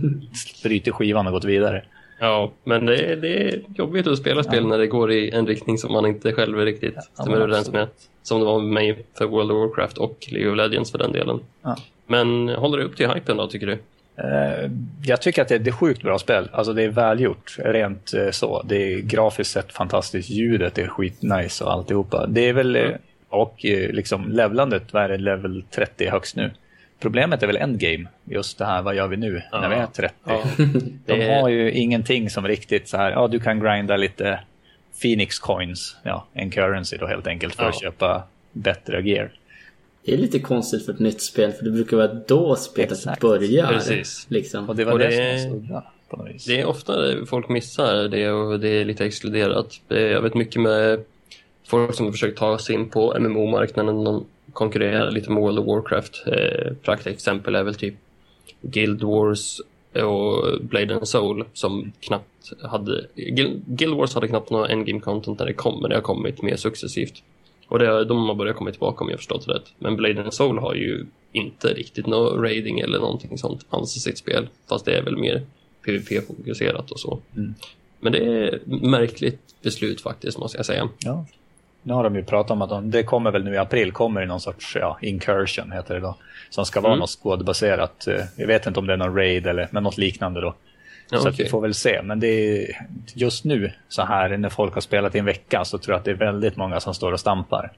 bryta skivan och gått vidare. Ja, men det, är- det är jobbigt att spela spel när det går i en riktning som man inte själv är riktigt Ja, stämmer överens med. Som det var med mig för World of Warcraft och League of Legends för den delen. Ja. Men håller det upp till hypen då, tycker du? Eh, jag tycker att det, är sjukt bra spel. Alltså det är välgjort, rent eh, så. Det är grafiskt sett fantastiskt, ljudet är skitnice och alltihopa. Det är väl, eh, och liksom levlandet, vad är det, level 30 högst nu? Problemet är väl endgame, just det här, vad gör vi nu Ja. när vi är 30? Ja, De har ju ingenting som riktigt så här, ja du kan grinda lite Phoenix coins, ja en currency då helt enkelt för Ja. att köpa bättre gear. Det är lite konstigt för ett nytt spel för det brukar vara då spelet Exakt. börjar. Precis. Liksom. Och det var Och det, det- som var så vis. Det är ofta folk missar det och det är lite exkluderat. Är- Jag vet mycket med folk som försöker ta sig in på MMO-marknaden. De konkurrerar lite med World of Warcraft. Eh, praktexempel är väl typ Guild Wars och Blade and Soul som knappt hade... Guild Wars hade knappt några endgame content när det kom, men det har kommit mer successivt. Och det, de har börjat komma tillbaka om jag förstått det rätt. Men Blade and Soul har ju inte riktigt någon raiding eller någonting sånt alls i sitt spel. Fast det är väl mer PVP-fokuserat och så. Mm. Men det är ett märkligt beslut faktiskt, måste jag säga. Ja. Nu har de ju pratat om att de, det kommer väl nu i april, kommer det någon sorts ja, incursion heter det då. Som ska vara Mm. något skådbaserat. eh, Jag vet inte om det är någon raid eller men något liknande då. Ja, så okej. vi får väl se. Men det är, just nu så här när folk har spelat i en vecka så tror jag att det är väldigt många som står och stampar.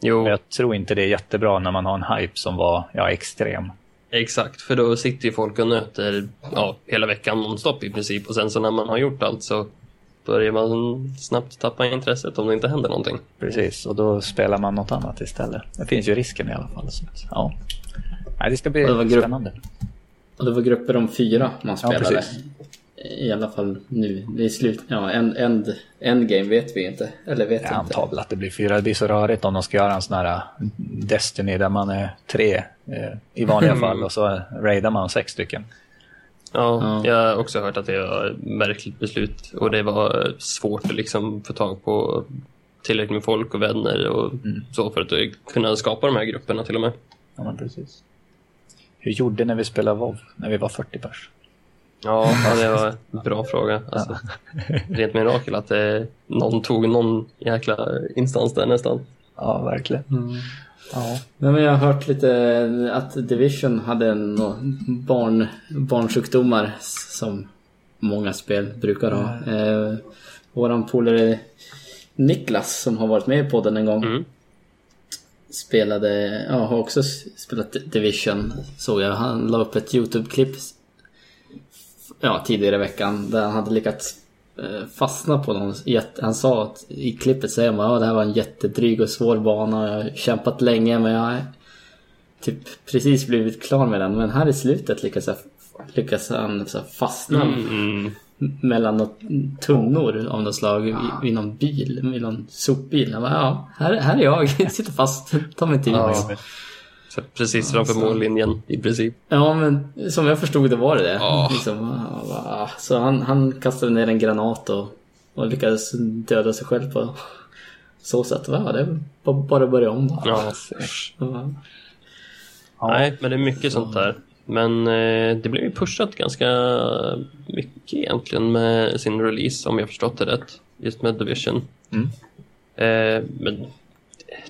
Jo, Men jag tror inte det är jättebra när man har en hype som var ja, extrem. exakt. För då sitter ju folk och nöter ja, hela veckan nonstop i princip. Och sen så när man har gjort allt så börjar man snabbt tappa intresset om det inte händer någonting. Precis, och då spelar man något annat istället. Det finns ju risken i alla fall. Så, ja. Nej, det ska bli Och det spännande. Och det var grupper om fyra man Ja, spelade. precis. I alla fall nu. Det är slut. Ja, end, end, endgame vet vi inte. Eller vet Jag antar väl att det blir fyra. Det blir så rörigt om de ska göra en sån här Destiny där man är tre eh, i vanliga fall och så raidar man sex stycken. Ja, Ja. jag har också hört att det var ett märkligt beslut och det var svårt att liksom få tag på tillräckligt med folk och vänner och så för att kunna skapa de här grupperna till och med. Ja, men precis. Hur gjorde när vi spelade WoW när vi var 40 pers? Ja, ja det var en bra fråga. Alltså, rent mirakel att det, någon tog någon jäkla instans där nästan. Ja, verkligen. Ja. Men jag har hört lite att Division hade nå barn, barnsjukdomar som många spel brukar ha. Eh, våran polare Niklas som har varit med i podden en gång Mm. spelade, ja, har också spelat Division såg jag. Han la upp ett YouTube-klipp ja, tidigare i veckan där han hade lyckats fastna på någon jätte, Han sa att i klippet säger man ja det här var en jättedryg och svår bana. Jag har kämpat länge men jag har typ precis blivit klar med den. Men här i slutet lyckas, jag, lyckas han så här fastna Mm. mellan något, tunnor av något slag vid, vid någon bil, vid någon sopbil. Jag bara, ja, här, här är jag, jag sitter fast, ta mig tid. Ja. Så precis framför mållinjen i princip. Ja, men som jag förstod det var det det. Ja. Liksom, ah, så han, han kastade ner en granat och, och lyckades döda sig själv på så sätt. Va? Det är bara bara att börja om då. Ja. Ja. Nej, men det är mycket sånt där. Men eh, det blev ju pushat ganska mycket egentligen med sin release om jag förstått det rätt. Just med Division. Mm. Eh, men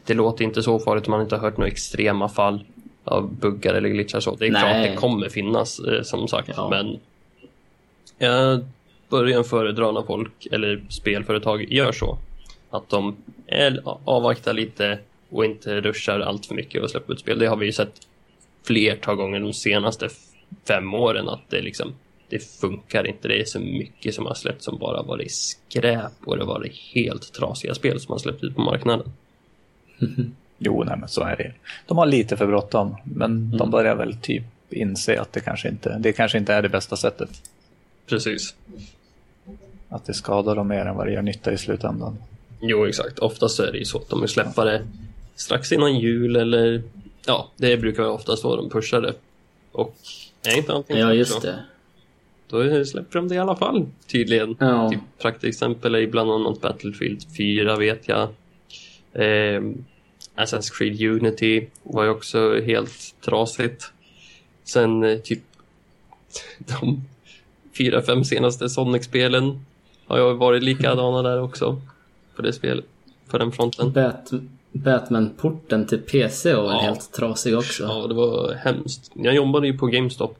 det låter inte så farligt om man inte har hört några extrema fall av buggar eller glitchar så. Det är klart Nej. det kommer finnas eh, som sagt. Ja. Men jag börjar föredra när folk eller spelföretag gör så. Att de avvaktar lite och inte ruschar allt för mycket och släpper ut spel. Det har vi ju sett flertal gånger de senaste fem åren att det liksom det funkar inte. Det är så mycket som har släppts som bara varit skräp och det har varit helt trasiga spel som har släppt ut på marknaden. Jo, nej, men så är det. De har lite för bråttom, men de börjar väl typ inse att det kanske inte, det kanske inte är det bästa sättet. Precis. Att det skadar dem mer än vad det gör nytta i slutändan. Jo, exakt. Oftast så är det ju så att de vill släppa det strax innan jul eller ja, det brukar vara oftast då de pushar det. Och är inte allting ja, just det. Då släpper de det i alla fall, tydligen. Ja. Typ, praktexempel är bland annat Battlefield 4 vet jag. Eh, Assassin's Creed Unity var ju också helt trasigt. Sen eh, typ de fyra, fem senaste Sonic-spelen har jag varit likadana där också. På det spelet, på den fronten. Bat Batman-porten till PC var Ja. helt trasig också. Ja, det var hemskt. Jag jobbade ju på GameStop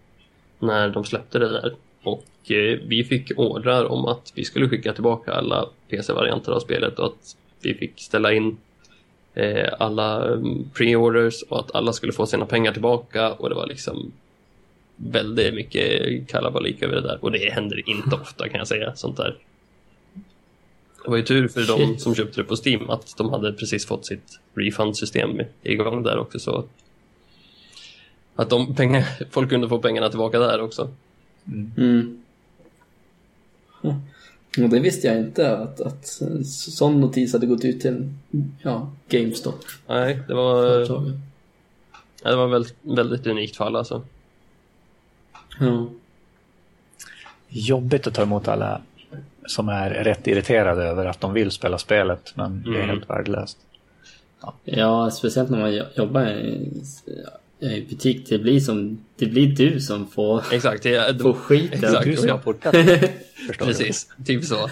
när de släppte det där. Och eh, vi fick ordrar om att vi skulle skicka tillbaka alla PC-varianter av spelet och att vi fick ställa in eh, alla mm, pre-orders och att alla skulle få sina pengar tillbaka och det var liksom väldigt mycket kalabalik över det där. Och det händer inte ofta kan jag säga, sånt där. Det var ju tur för de som köpte det på Steam att de hade precis fått sitt refund-system igång där också så att de pengar, folk kunde få pengarna tillbaka där också. Mm. Och det visste jag inte att, att en sån notis hade gått ut till ja, GameStop. Nej, det var, företaget. ja, det var väldigt, väldigt unikt fall alltså. Ja. Jobbigt att ta emot alla som är rätt irriterade över att de vill spela spelet, men det är Mm. helt värdelöst. ja, speciellt när man jo- jobbar i, i butik. Det blir, som, det blir du som får, Exakt, det, får skiten. Exakt. Du som har portat förstår du? precis, typ så.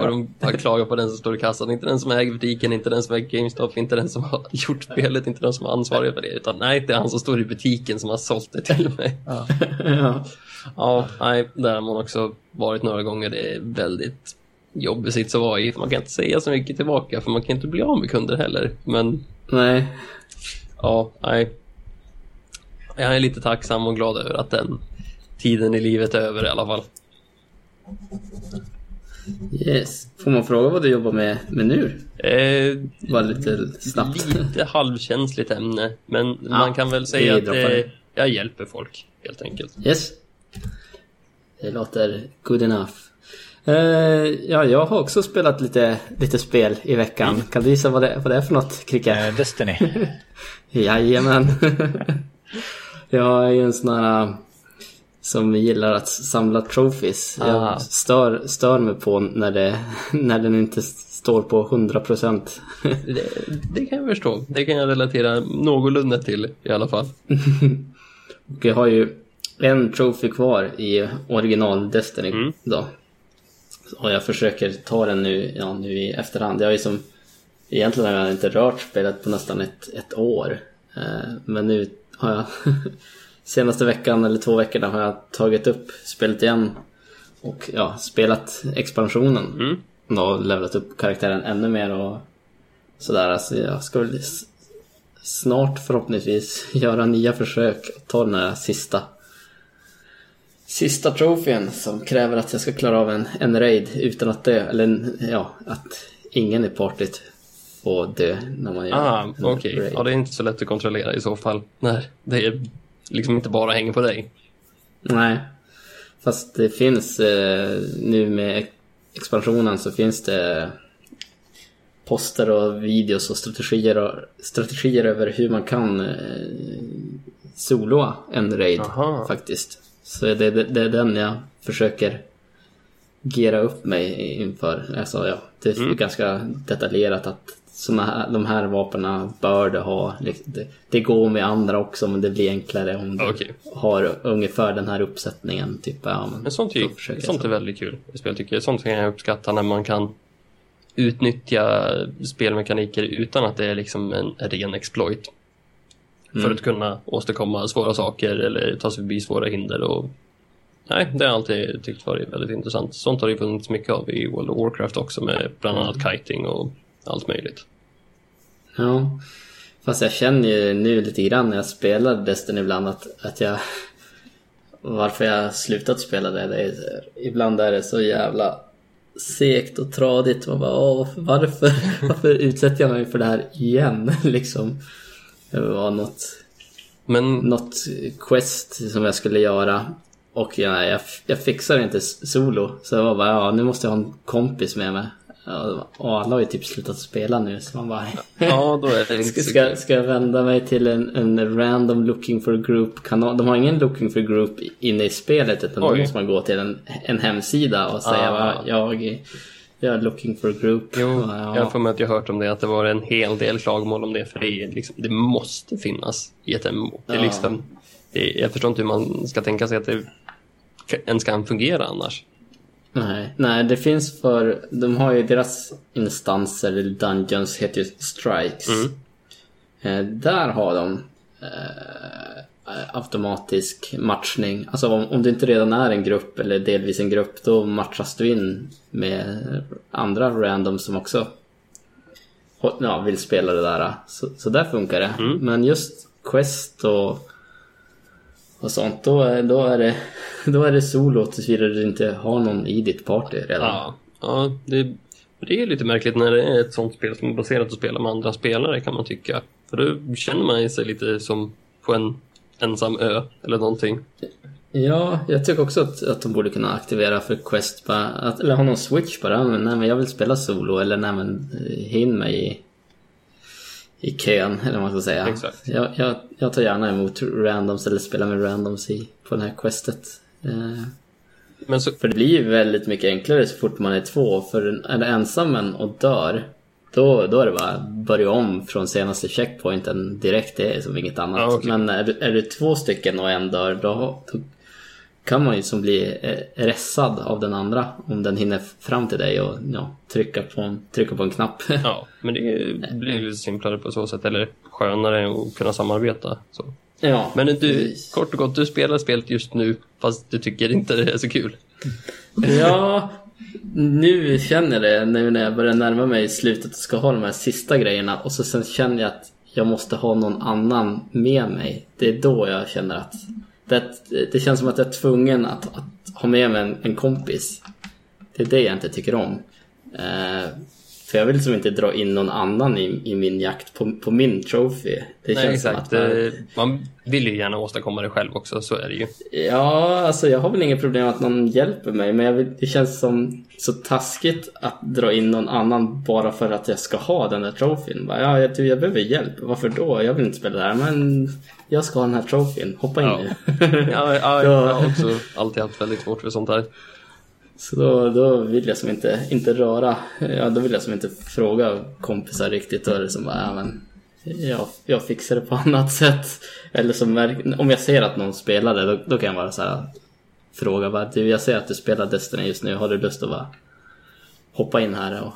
Och de bara klagar på den som står i kassan, inte den som äger butiken, inte den som äger GameStop, inte den som har gjort spelet, inte den som är ansvarig för det, utan nej, det är han som står i butiken som har sålt det till mig. ja. Ja, nej, där har man också varit några gånger. Det är väldigt jobbig sits att vara i. Man kan inte säga så mycket tillbaka för man kan inte bli av med kunder heller. Men Nej. ja, nej. Jag är lite tacksam och glad över att den tiden i livet är över i alla fall. Yes. Får man fråga vad du jobbar med, med nu? Eh, Bara lite snabbt. lite halvkänsligt ämne, men man kan väl säga att eh, jag hjälper folk helt enkelt. Yes. Det låter good enough. Eh, ja, jag har också spelat lite, lite spel i veckan. Mm. Kan du gissa vad det, vad det är för något, Kricke? Eh, Destiny. Jajamän. jag är ju en sån här som gillar att samla trophies. Ah. Jag stör, stör mig på när, det, när den inte står på 100%. Det, det kan jag förstå. Det kan jag relatera någorlunda till i alla fall. Och jag har ju en trophy kvar i original Destiny Mm. då. Och jag försöker ta den nu, ja, nu i efterhand. Jag ju som Egentligen har jag inte rört spelet på nästan ett, ett år. Eh, Men nu har jag Senaste veckan eller två veckorna har jag tagit upp spelet igen. Och ja, spelat expansionen. Mm. Då levlat upp karaktären ännu mer och sådär. Alltså jag ska väl snart förhoppningsvis göra nya försök att ta den här sista Sista trofén som kräver att jag ska klara av en, en raid utan att dö. Eller ja, att ingen i partyt får dö när man gör Ah, en okej. raid. Ja, det är inte så lätt att kontrollera i så fall. När det är liksom inte bara hänger på dig. Nej. Fast det finns eh, nu med expansionen så finns det poster och videos och strategier, och, strategier över hur man kan eh, soloa en raid Aha. faktiskt. Så det, det, det är den jag försöker gira upp mig inför. Alltså, ja, det är ganska detaljerat att såna här, de här vapnen bör du ha. Det, det går med andra också men det blir enklare om du Okej. har ungefär den här uppsättningen. Typ, ja, men, Men sånt, är, jag sånt är så. väldigt kul i spel tycker jag. Sånt kan jag uppskatta när man kan utnyttja spelmekaniker utan att det är liksom en ren exploit. För Mm. att kunna åstadkomma svåra saker eller ta sig förbi svåra hinder. Och... Nej, det har jag alltid tyckt varit väldigt intressant. Sånt har det ju funnits mycket av i World of Warcraft också med bland annat Mm. kiting och allt möjligt. Ja. Fast jag känner ju nu lite grann när jag spelar Destiny ibland att, att jag... Varför jag slutat spela det, det är, ibland är det så jävla segt och tradigt. Man bara, Åh, varför, varför utsätter jag mig för det här igen? liksom. Det var något, Men något quest som jag skulle göra. Och jag, jag, jag fixar inte solo. Så jag var bara, ja nu måste jag ha en kompis med mig. Ja, Och alla har ju typ slutat spela nu så man bara... ja, då är det inte Ska, ska, jag vända mig till en, en random looking for group kanal? De har ingen looking for group inne i spelet utan då Oj. måste man gå till en, en hemsida och säga Ah. vad jag, jag är looking for group. Jo, Och jag för mig att jag hört om det, att det var en hel del klagomål om det, för det, är liksom, det måste finnas i ett MMO. Det är Ja. liksom, jag förstår inte hur man ska tänka sig att det ens kan fungera annars. Nej, nej, det finns för... De har ju deras instanser, eller dungeons, heter ju strikes. Mm. Eh, där har de eh, automatisk matchning. Alltså om, om du inte redan är en grupp eller delvis en grupp då matchas du in med andra random som också ja, vill spela det där. Så, så där funkar det. Mm. Men just Quest och, och sånt, då är, då, är det, då är det solo tills du inte har någon i ditt party redan. Ja, ja det, det är lite märkligt när det är ett sånt spel som är baserat på att spela med andra spelare kan man tycka. För då känner man sig lite som på en ensam ö eller någonting. Ja, jag tycker också att, att de borde kunna aktivera för Quest bara, att, eller ha någon switch bara. Men, nej, men jag vill spela solo eller nej men eh, hinn mig i, kön eller vad man ska säga. Exakt. Jag, jag, jag tar gärna emot randoms eller spelar med randoms i, på det här questet. Eh, Men så, för det blir ju väldigt mycket enklare så fort man är två. För är det ensam en och dör, då, då är det bara börja om från senaste checkpointen direkt. Det är som inget annat. Ja, okej. Men är, du- är det två stycken och en dör, då, då kan man ju som bli eh, ressad av den andra. Om den hinner fram till dig och ja, trycka, på en, trycka på en knapp. ja, men det blir ju simplare på så sätt, eller skönare att kunna samarbeta. Så. ja, Men du, kort och gott, du spelar spelet just nu fast du tycker inte det är så kul. Ja, nu känner jag det nu när jag börjar närma mig slutet och ska ha de här sista grejerna och så sen känner jag att jag måste ha någon annan med mig. Det är då jag känner att det, det känns som att jag är tvungen att, att ha med mig en, en kompis. Det är det jag inte tycker om. Eh, för jag vill liksom inte dra in någon annan i, i min jakt på, på min trophy. Det Nej, känns som exakt. att man, Eh, Man vill ju gärna åstadkomma det själv också, så är det ju. Ja, alltså jag har väl inget problem att någon hjälper mig men vill, det känns som så taskigt att dra in någon annan bara för att jag ska ha den här trofén. Bara, ja, jag, jag behöver hjälp. Varför då? Jag vill inte spela det här men jag ska ha den här trofén. Hoppa in Ja. nu. Ja, ja, jag har också alltid haft väldigt svårt för sånt här. Så då, då vill jag som inte, inte röra. Ja, då vill jag som inte fråga kompisar riktigt. Då är det som bara, ja men jag, jag fixar det på annat sätt. Eller som om jag ser att någon spelar det, då, då kan jag bara så här fråga bara, du jag ser att du spelar Destiny just nu, har du lust att bara hoppa in här och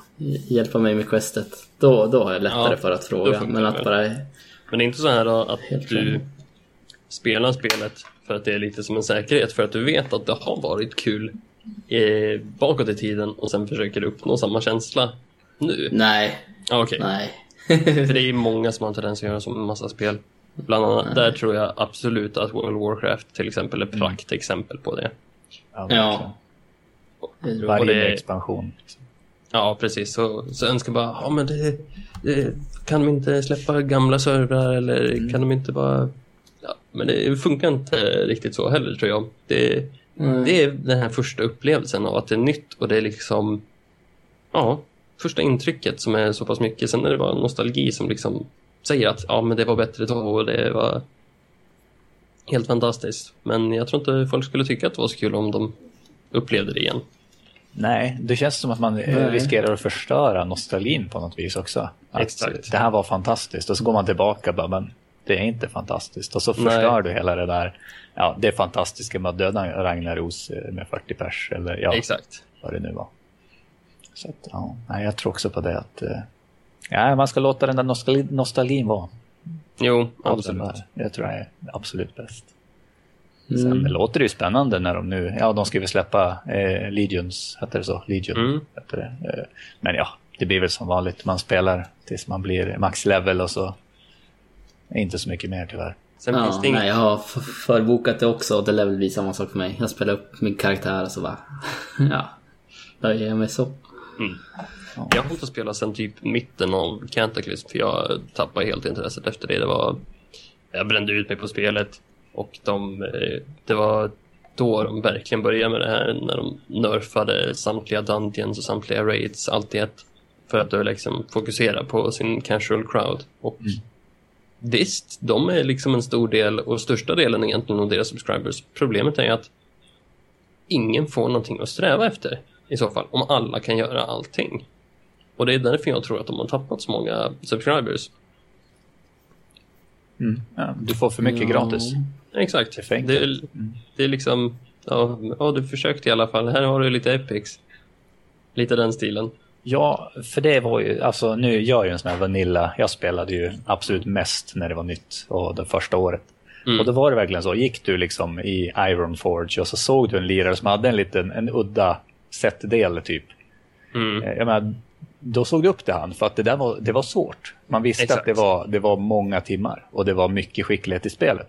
hjälpa mig med questet? Då, då har jag lättare Ja, för att fråga. Men att bara, Men det är inte så här då att Helt du klart. spelar spelet för att det är lite som en säkerhet, för att du vet att det har varit kul eh, bakåt i tiden och sen försöker du uppnå samma känsla nu. nej, Ja, Okej, nej. för det är många som har en tendens att göra som en massa spel. Bland annat, där tror jag absolut att World of Warcraft till exempel är praktexempel på det. Ja, Ja. Varje det- expansion. Liksom. Ja, precis. Så, så önskar bara, ja men det, det, kan de inte släppa gamla servrar eller kan de inte bara... Ja, men det funkar inte riktigt så heller tror jag. Det, Mm. det är den här första upplevelsen av att det är nytt och det är liksom... Ja, första intrycket som är så pass mycket. Sen är det bara nostalgi som liksom säger att ja, men det var bättre då och det var helt fantastiskt. Men jag tror inte folk skulle tycka att det var så kul om de upplevde det igen. Nej, det känns som att man Nej. riskerar att förstöra nostalgin på något vis också. Exakt. Det här var fantastiskt och så går man tillbaka och bara, men det är inte fantastiskt. Och så förstör Nej. du hela det där, ja, det fantastiska med att döda Ragnaros med 40 pers eller ja, Exakt. vad det nu var. Så att, ja, jag tror också på det att eh, ja, man ska låta den där nostalgin, nostalgin vara. Jo, absolut. Det tror jag är absolut bäst. Mm. Sen låter det ju spännande när de nu, ja de ska ju släppa eh, Legions, heter det så? Legion, mm. heter det. Eh, men ja, det blir väl som vanligt, man spelar tills man blir max level och så inte så mycket mer tyvärr. Sen ja, nej, jag har förbokat det också och det lär väl bli samma sak för mig. Jag spelar upp min karaktär och så bara, ja, nöjer jag mig så. Mm. Ja. Jag har inte spelat sen typ mitten av Cataclysm för jag tappade helt intresset efter det. det var, jag brände ut mig på spelet och de, eh, det var då de verkligen började med det här när de nerfade samtliga dungeons och samtliga raids, allt i ett. För att liksom fokusera på sin casual crowd. Och mm. visst, de är liksom en stor del och största delen egentligen av deras subscribers. Problemet är att ingen får någonting att sträva efter i så fall, om alla kan göra allting. Och det är därför jag tror att de har tappat så många subscribers. Mm. Ja, du får för mycket ja. gratis. Exakt. Det är, det är liksom, ja, ja, du försökte i alla fall. Här har du lite epics. Lite den stilen. Ja, för det var ju, alltså nu gör jag ju en sån här Vanilla. Jag spelade ju absolut mest när det var nytt och det första året. Mm. Och då var det verkligen så, gick du liksom i Iron Forge och så såg du en lirare som hade en liten, en udda setdel typ. Mm. Eh, jag menar, då såg du upp till han för att det där var, det var svårt. Man visste Exakt. att det var, det var många timmar och det var mycket skicklighet i spelet.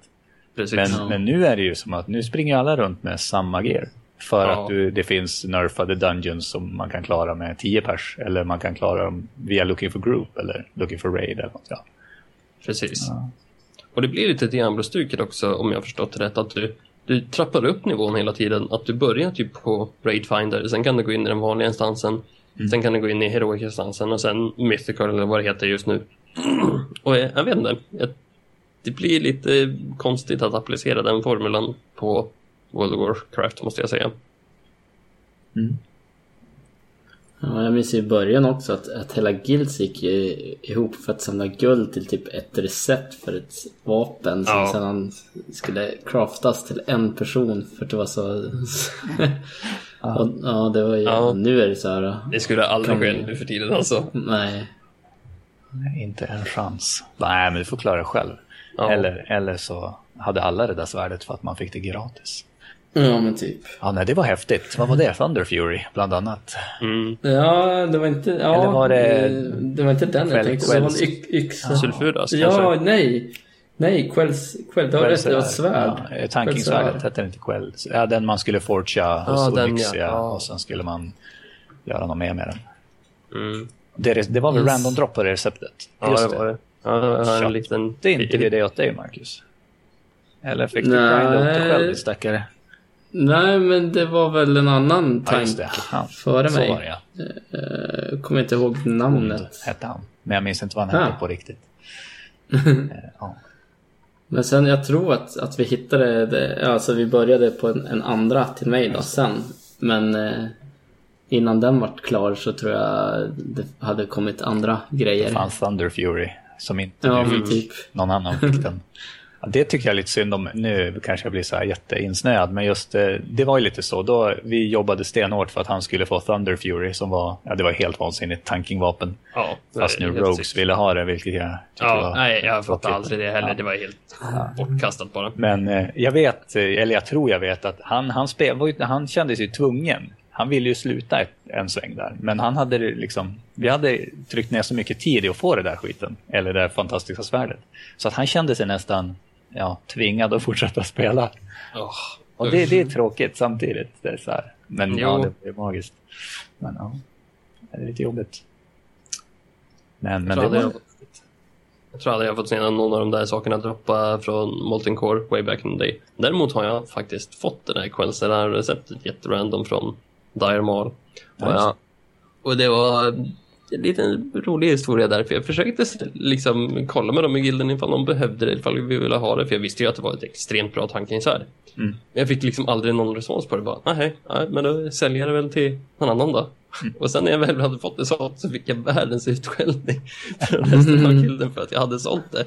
Men, ja. men nu är det ju som att nu springer alla runt med samma gear. För ja. att du, det finns nerfade dungeons som man kan klara med 10 pers. Eller man kan klara dem via looking for group eller looking for raid eller något. Ja. Precis. Ja. Och det blir lite Diablo-stuket också om jag har förstått det rätt. Att du, du trappar upp nivån hela tiden. Att du börjar typ på Raid Finder. Sen kan du gå in i den vanliga instansen. Mm. Sen kan du gå in i Heroic-instansen och sen Mythical eller vad det heter just nu. och jag, jag vet inte. Jag, det blir lite konstigt att applicera den formulan på World of Warcraft måste jag säga. Mm. Ja, jag minns i början också att, att hela Guilds gick ihop för att samla guld till typ ett recept för ett vapen som ja. sedan skulle craftas till en person för att det var så... ja. Och, ja, det var ju... Ja. Nu är det så här... Det skulle aldrig ske nu för tiden alltså. Nej. Inte en chans. Nej, men du får klara det själv. Ja. Eller, eller så hade alla det där svärdet för att man fick det gratis. Ja, men typ. Ja, nej, det var häftigt. Vad var det? Thunder Fury, bland annat. Mm. Ja, det var inte... Ja, Eller var det... Det var inte den jag tänkte. Det var en yxa. Sulfuras, kanske? Ja, nej. Nej, Quells... Quell, du har rätt. Det var ett svärd. Ja, Tankingsvärdet hette det inte Quell. Ja, den man skulle forgea hos ja, Odyxia. Ja. Och sen skulle man göra något mer med den. Mm. Det, det var väl yes. random drop på det receptet? Ja, Just det var det. Ja, jag har en liten... Det är inte det det åt dig, Marcus? Eller fick du grinda upp det själv, stackare? Nej, men det var väl en annan tank ja, före mig. Var det, ja. Uh, kommer inte ihåg namnet. Hund hette han. Men jag minns inte vad han hette på riktigt. uh, ja. Men sen jag tror att, att vi hittade det, alltså vi började på en, en andra till mig då sen. Men uh, innan den vart klar så tror jag det hade kommit andra grejer. Det fanns Thunder Fury som inte ja, typ. någon annan fick den. Det tycker jag är lite synd om. Nu kanske jag blir så här jätteinsnöad, men just eh, det var ju lite så. Då vi jobbade stenhårt för att han skulle få Thunder Fury som var, ja det var helt vansinnigt tankingvapen. Ja, Fast nu Rogues sikt. ville ha det, vilket jag Ja, var, nej, jag fattade aldrig det heller. Ja. Det var helt ja. bortkastat bara. Men eh, jag vet, eh, eller jag tror jag vet att han, han, spel, han kände sig tvungen han ville ju sluta ett, en sväng där. Men han hade liksom, vi hade tryckt ner så mycket tid i att få det där skiten. Eller det där fantastiska svärdet. Så att han kände sig nästan ja, tvingad att fortsätta spela. Oh, och det, det, är tråkigt samtidigt. Det är så här. Men ja, det är magiskt. Men ja, det är lite jobbigt. Men, men det var... Jag, jag tror aldrig jag fått se någon av de där sakerna droppa från Molten Core way back in the day. Däremot har jag faktiskt fått det där Quelser-receptet jätterandom från Dire Mall. Och, ja, och det var liten rolig historia där, för jag försökte liksom kolla med dem i gilden ifall de behövde det, ifall vi ville ha det, för jag visste ju att det var ett extremt bra tankinsvärd. Mm. Men jag fick liksom aldrig någon respons på det, bara nej, nej men då säljer jag det väl till någon annan då. Mm. Och sen när jag väl hade fått det sålt så fick jag världens utskällning från resten av gilden för att jag hade sålt det.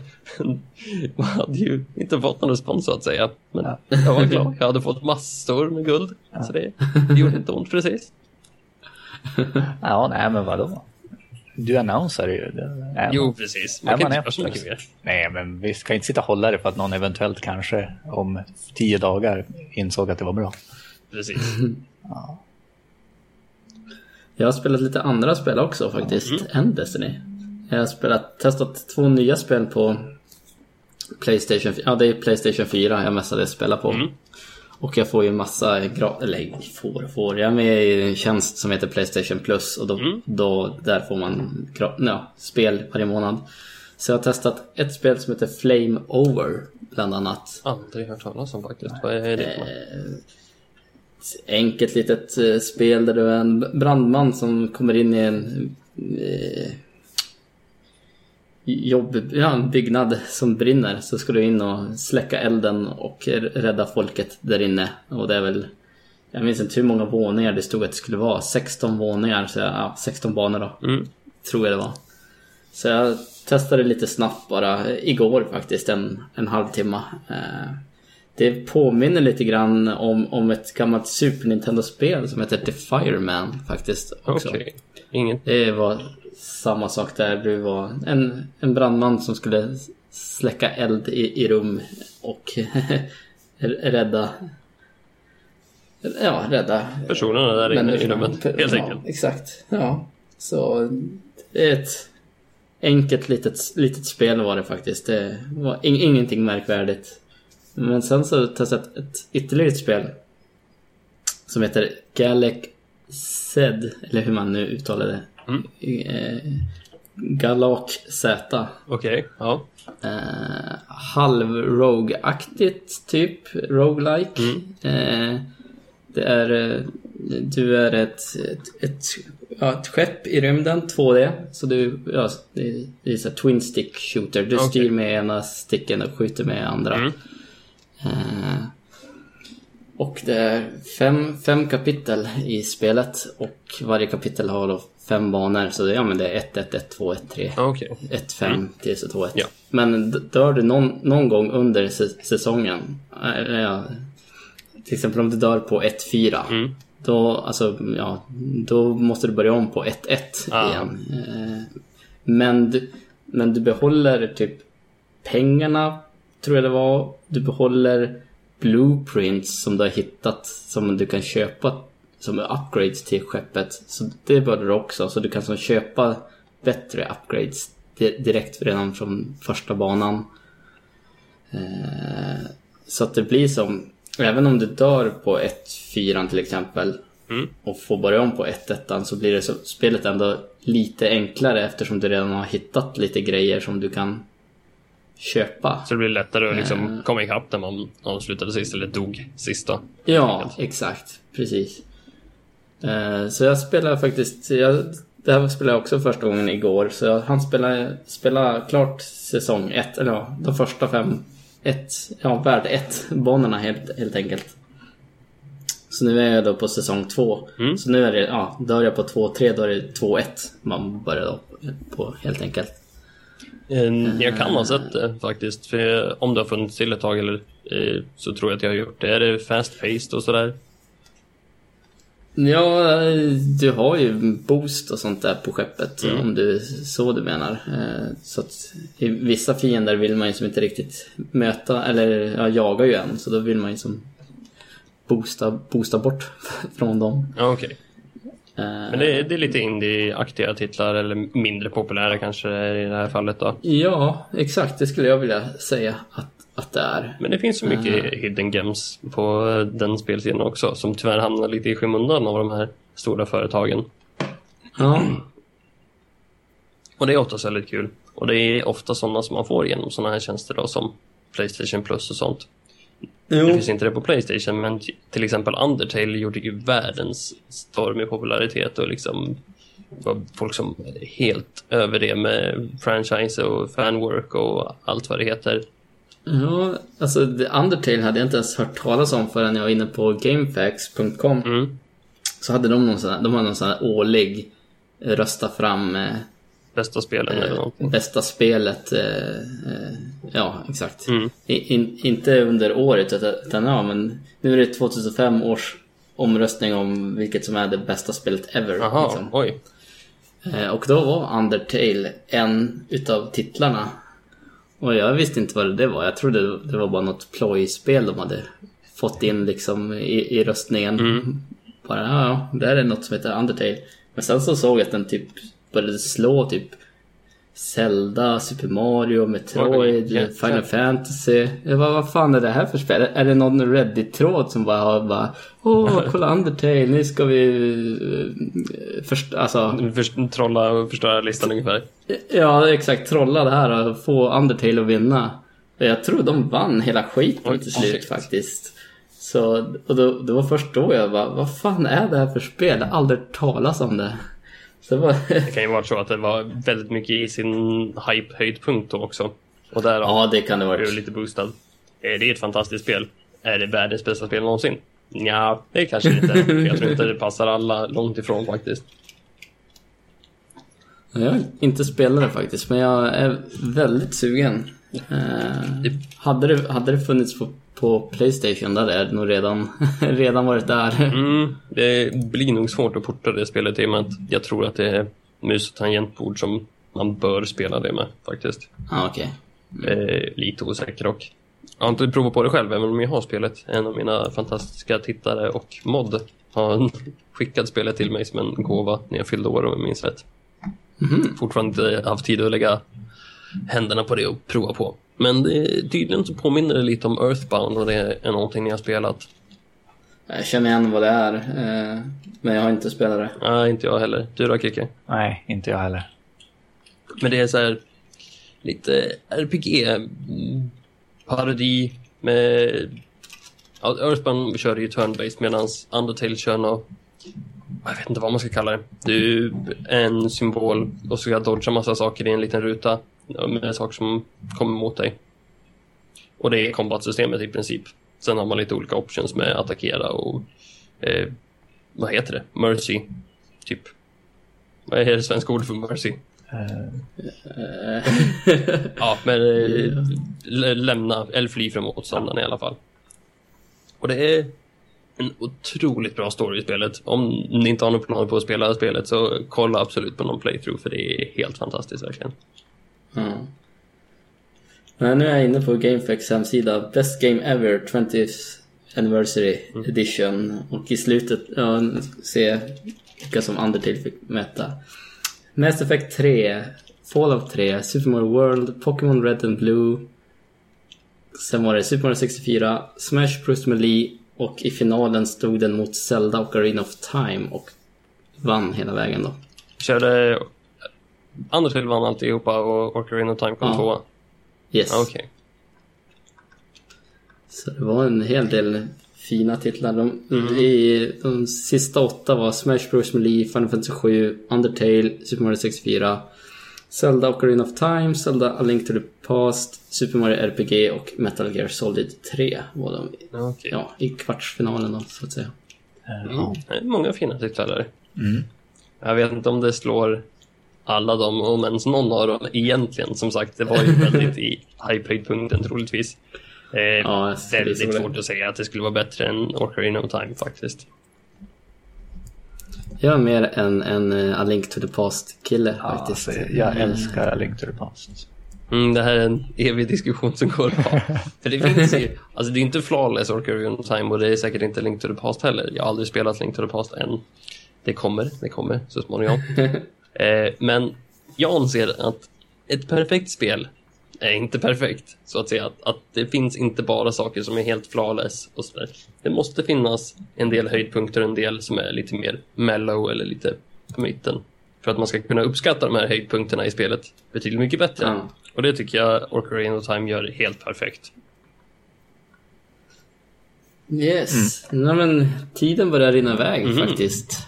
Jag hade ju inte fått någon respons så att säga. Men ja. jag var glad, jag hade fått massor med guld. Ja. Så det, det gjorde inte ont precis. Ja, nej men vadå? Du annonsar ju. Nej, jo, precis. Man kan man inte mycket mer. Nej, men vi ska inte sitta och hålla det för att någon eventuellt kanske om tio dagar insåg att det var bra. Precis. ja. Jag har spelat lite andra spel också faktiskt, mm. än Destiny. Jag har spelat, testat två nya spel på Playstation, ja det är Playstation 4 jag mestadels spelar på. Mm. Och jag får ju massa, eller får får, jag är med i en tjänst som heter Playstation Plus och då, mm. då där får man ja, spel varje månad. Så jag har testat ett spel som heter Flame Over bland annat. Aldrig hört talas om faktiskt. Vad är det? Eh, enkelt litet eh, spel där du är en brandman som kommer in i en eh, jobb, ja, en byggnad som brinner så ska du in och släcka elden och rädda folket där inne. Och det är väl, jag minns inte hur många våningar det stod att det skulle vara. 16 våningar, så jag, ja, 16 banor då. Mm. Tror jag det var. Så jag testade lite snabbt bara igår faktiskt, en, en halvtimme. Eh, det påminner lite grann om, om ett gammalt Super Nintendo-spel som heter The Fireman faktiskt. Också. Okay. Inget. Det var samma sak där. Du var en, en brandman som skulle släcka eld i, i rum och rädda Ja, rädda personerna där inne i rummet helt ja, enkelt. Exakt, ja. Så ett enkelt litet, litet spel var det faktiskt. Det var in, ingenting märkvärdigt. Men sen så har jag testat ett ytterligare ett spel som heter Galec Zed, eller hur man nu uttalar det. Mm. Eh, Galak Z. Okej, okay, ja. Eh, Halv-rogue-aktigt typ, roguelike. Mm. Eh, det är, eh, du är ett, ett, ett, ja, ett skepp i rymden, 2D. Så du, ja, det är så twin stick shooter. Du okay. styr med ena sticken och skjuter med andra. Mm. Eh, och det är fem, fem kapitel i spelet och varje kapitel har då fem banor. Så det, ja, men det är 1, 1, 1, 2, 1, 3, okay. 1, 5 mm. till så 2, 1. Ja. Men dör du någon, någon gång under säsongen, äh, ja, till exempel om du dör på 1, 4, mm. då, alltså, ja, då måste du börja om på 1, 1 ah. igen. Eh, men, du, men du behåller typ pengarna, tror jag det var. Du behåller blueprints som du har hittat som du kan köpa som upgrades till skeppet. Så det bör du också, så du kan som köpa bättre upgrades direkt redan från första banan. Eh, så att det blir som, även om du dör på 1-4 till exempel mm. och får börja om på 1-1 så blir det så, spelet ändå lite enklare eftersom du redan har hittat lite grejer som du kan köpa. Så det blir lättare att liksom uh, komma ikapp när man, när slutade sist eller dog sista. Ja, exakt. Precis. Uh, så jag spelar faktiskt, jag, det här spelade jag också första gången igår. Så jag hann spela, spela klart säsong 1, eller ja, de första fem, ett, ja, värld 1 banorna helt, helt enkelt. Så nu är jag då på säsong 2. Mm. Så nu är det, ja, dör jag på 2-3 då är det 2-1 man börjar då på helt enkelt. Jag kan ha sett det faktiskt. För om det har funnits till ett tag eller, eh, så tror jag att jag har gjort det. Är det fast-paced och sådär? Ja, du har ju boost och sånt där på skeppet mm. om du så du menar. Eh, så att vissa fiender vill man ju som inte riktigt möta eller ja, jagar ju en så då vill man ju som boosta, boosta bort från dem. Ja, okej. Okay. Men det är, det är lite indie-aktiga titlar, eller mindre populära kanske i det här fallet då? Ja, exakt. Det skulle jag vilja säga att, att det är. Men det finns så mycket uh... hidden gems på den spelsidan också, som tyvärr hamnar lite i skymundan av de här stora företagen. Ja. Och det är oftast väldigt kul. Och det är ofta sådana som man får genom sådana här tjänster då, som Playstation Plus och sånt. Jo. Det finns inte det på Playstation, men till exempel Undertale gjorde ju världens storm i popularitet och liksom var folk som helt över det med franchise och fanwork och allt vad det heter. Ja, alltså Undertale hade jag inte ens hört talas om förrän jag var inne på gamefax.com. Mm. Så hade de någon sån här, de hade någon sån här årlig rösta fram eh, Bästa spelen eller någonting. bästa spelet. Eh, eh, ja, exakt. Mm. In, inte under året utan, ja, men nu är det 2005 års omröstning om vilket som är det bästa spelet ever. Jaha, liksom. oj. Eh, Och då var Undertale en utav titlarna. Och jag visste inte vad det var. Jag trodde det var bara något plojspel de hade fått in liksom i, i röstningen. Bara, ja, ja, det här är något som heter Undertale. Men sen så såg jag att den typ började slå typ Zelda, Super Mario, Metroid, Oj, jätte. Final Fantasy. Bara, vad fan är det här för spel? Är det någon Reddit-tråd som bara har bara Åh, kolla Undertale, nu ska vi... eh, Först, alltså, För, trolla och förstöra listan ungefär. Ja, exakt. Trolla det här och få Undertale att vinna. Jag tror de vann hela skiten Oj, till slut shit. faktiskt. Så, och då, det var först då jag bara, vad fan är det här för spel? Jag har aldrig talas om det. Det var... Det kan ju vara så att det var väldigt mycket i sin hype-höjdpunkt då också. Och där ja, det kan det vara. lite boostad. Eh, Det är ett fantastiskt spel. Är det världens bästa spel någonsin? Ja, det är kanske inte. Jag tror inte det passar alla långt ifrån faktiskt. Jag har inte spelat det faktiskt, men jag är väldigt sugen. Eh, hade, det, hade det funnits på, på Playstation, där är det nog redan, redan varit där. Mm, det blir nog svårt att porta det spelet i och med att jag tror att det är mus och tangentbord som man bör spela det med faktiskt. Ja, okej. Eh, lite osäker dock. Jag har inte provat på det själv, även om jag har spelet. En av mina fantastiska tittare och mod har skickat spelet till mig som en gåva när jag fyllde år om jag minns rätt. Fortfarande inte haft tid att lägga händerna på det och prova på. Men det, tydligen så påminner det lite om Earthbound och det är någonting ni har spelat. Jag känner igen vad det är, eh, men jag har inte spelat det. Nej, inte jag heller. Du då Kicke? Nej, inte jag heller. Men det är så här lite RPG-parodi med... Ja, Earthbound kör ju turn-based medan Undertale kör något... Jag vet inte vad man ska kalla det. Du är en symbol och så ska jag dodga massa saker i en liten ruta med saker som kommer mot dig. Och det är combat-systemet i princip. Sen har man lite olika options med attackera och... Eh, vad heter det? Mercy, typ. Vad är det svenska ordet för mercy? Ja, men eh, lä- lämna eller fly från motståndaren i alla fall. Och det är en otroligt bra story i spelet. Om ni inte har några planer på att spela spelet så kolla absolut på någon playthrough för det är helt fantastiskt verkligen. Men nu är jag inne på GameFAQs hemsida. Best Game Ever 20th Anniversary Edition. Och i slutet, ja, se vilka som Undertale fick mäta. Mass Effect 3, Fallout 3, Super Mario World, Pokémon Red and Blue. Sen var det Super Mario 64, Smash Bros Melee och i finalen stod den mot Zelda och Arena of Time och vann hela vägen då. Körde... Undertale vann alltihopa och Ocarina of Time kom Ja. tvåa. Yes. Ja, Okej. Så det var en hel del fina titlar. De, i, de sista åtta var Smash Bros Melee, Final Fantasy 7, Undertale, Super Mario 64, Zelda Ocarina of Time, Zelda A Link to the Past, Super Mario RPG och Metal Gear Solid 3 var de Ja, okej. ja, i kvartsfinalen då, så att säga. Mm. Det är många fina titlar där. Jag vet inte om det slår alla dem, om ens någon av dem egentligen. Som sagt, det var ju väldigt i hype-höjdpunkten troligtvis. Eh, Ja, väldigt tro det. svårt att säga att det skulle vara bättre än Ocarina of Time faktiskt. Jag är mer en, en eh, A Link to the Past-kille Ja, faktiskt. alltså, jag älskar A Link to the Past. Mm, det här är en evig diskussion som går på. För det finns ju, alltså det är inte flawless Ocarina of Time och det är säkert inte Link to the Past heller. Jag har aldrig spelat Link to the Past än. Det kommer, det kommer så småningom. eh, men jag anser att ett perfekt spel är inte perfekt, så att säga. Att, att det finns inte bara saker som är helt flawless och sådär. Det måste finnas en del höjdpunkter och en del som är lite mer mellow eller lite på mitten. För att man ska kunna uppskatta de här höjdpunkterna i spelet betydligt mycket bättre. Ja. Och det tycker jag Ocarina of Time gör helt perfekt. Yes. Mm. Nej, men tiden börjar rinna iväg mm. faktiskt.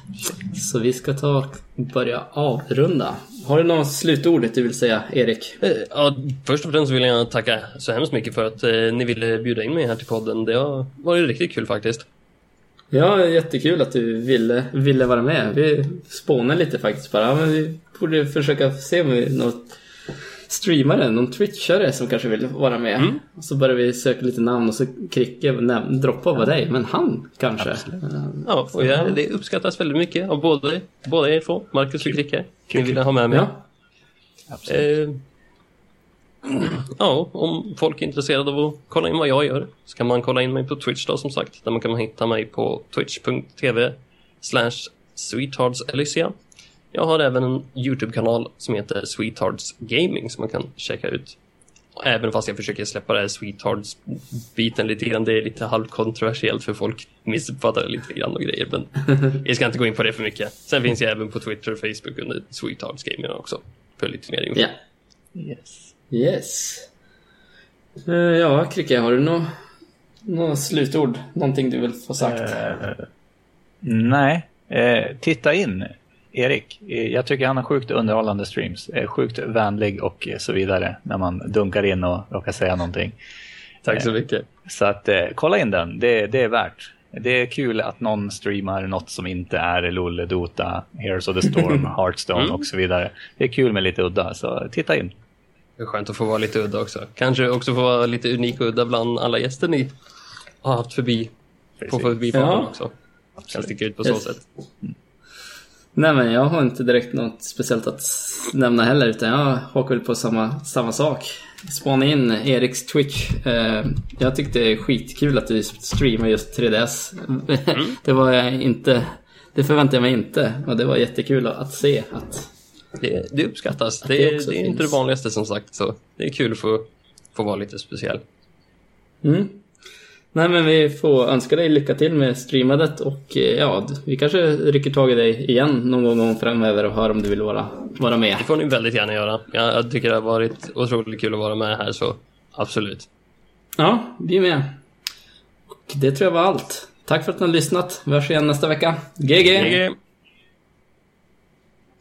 Så vi ska ta börja avrunda. Har du något slutordet du vill säga, Erik? Eh, ja, först och främst vill jag tacka så hemskt mycket för att eh, ni ville bjuda in mig här till podden. Det har varit riktigt kul faktiskt. Ja, jättekul att du ville, ville vara med. Vi spånade lite faktiskt bara. Men vi borde försöka se om vi något streamare, någon twitchare som kanske vill vara med. Mm. Så börjar vi söka lite namn och så Kricke droppa var dig, men han kanske. Absolut. Ja, och ja, det uppskattas väldigt mycket av både, båda er två, Marcus och Kricke. Ni ville ha med mig. Ja. Absolut. Eh, ja, om folk är intresserade av att kolla in vad jag gör så kan man kolla in mig på Twitch då som sagt. Där man kan hitta mig på twitch.tv slash sweetheartselysia. Jag har även en YouTube-kanal som heter Sweethearts Gaming som man kan checka ut. Även fast jag försöker släppa det här Sweethearts-biten lite grann. Det är lite halvkontroversiellt för folk missuppfattar det lite grann och grejer. Men jag ska inte gå in på det för mycket. Sen finns jag även på Twitter och Facebook under Sweethearts Gaming också. För lite mer info. Yeah. Yes. Yes. Uh, ja, Kricke, har du något nå slutord? Någonting du vill få sagt? Uh, nej. Uh, titta in Erik, jag tycker han har sjukt underhållande streams. Sjukt vänlig och så vidare när man dunkar in och råkar säga någonting. Tack så mycket. Så att kolla in den, det, det är värt. Det är kul att någon streamar något som inte är LOL, Dota, Heroes of the Storm, Hearthstone mm. och så vidare. Det är kul med lite udda, så titta in. Det är skönt att få vara lite udda också. Kanske också få vara lite unik och udda bland alla gäster ni har haft förbi. Precis. På förbi ja. också. Kan sticka ut på yes. så sätt. Mm. Nej men jag har inte direkt något speciellt att nämna heller utan jag hakar väl på samma, samma sak. Spana in Eriks Twitch. Eh, jag tyckte det är skitkul att du streamar just 3DS. Mm. det var jag inte, det förväntade jag mig inte och det var jättekul att se att det, det uppskattas. Det, det, det är inte det vanligaste som sagt så det är kul att få, få vara lite speciell. Mm. Nej men vi får önska dig lycka till med streamandet och eh, ja, vi kanske rycker tag i dig igen någon gång framöver och hör om du vill vara, vara med. Det får ni väldigt gärna göra. Jag tycker det har varit otroligt kul att vara med här så absolut. Ja, vi är med. Och det tror jag var allt. Tack för att ni har lyssnat. Vi hörs igen nästa vecka. GG! GG.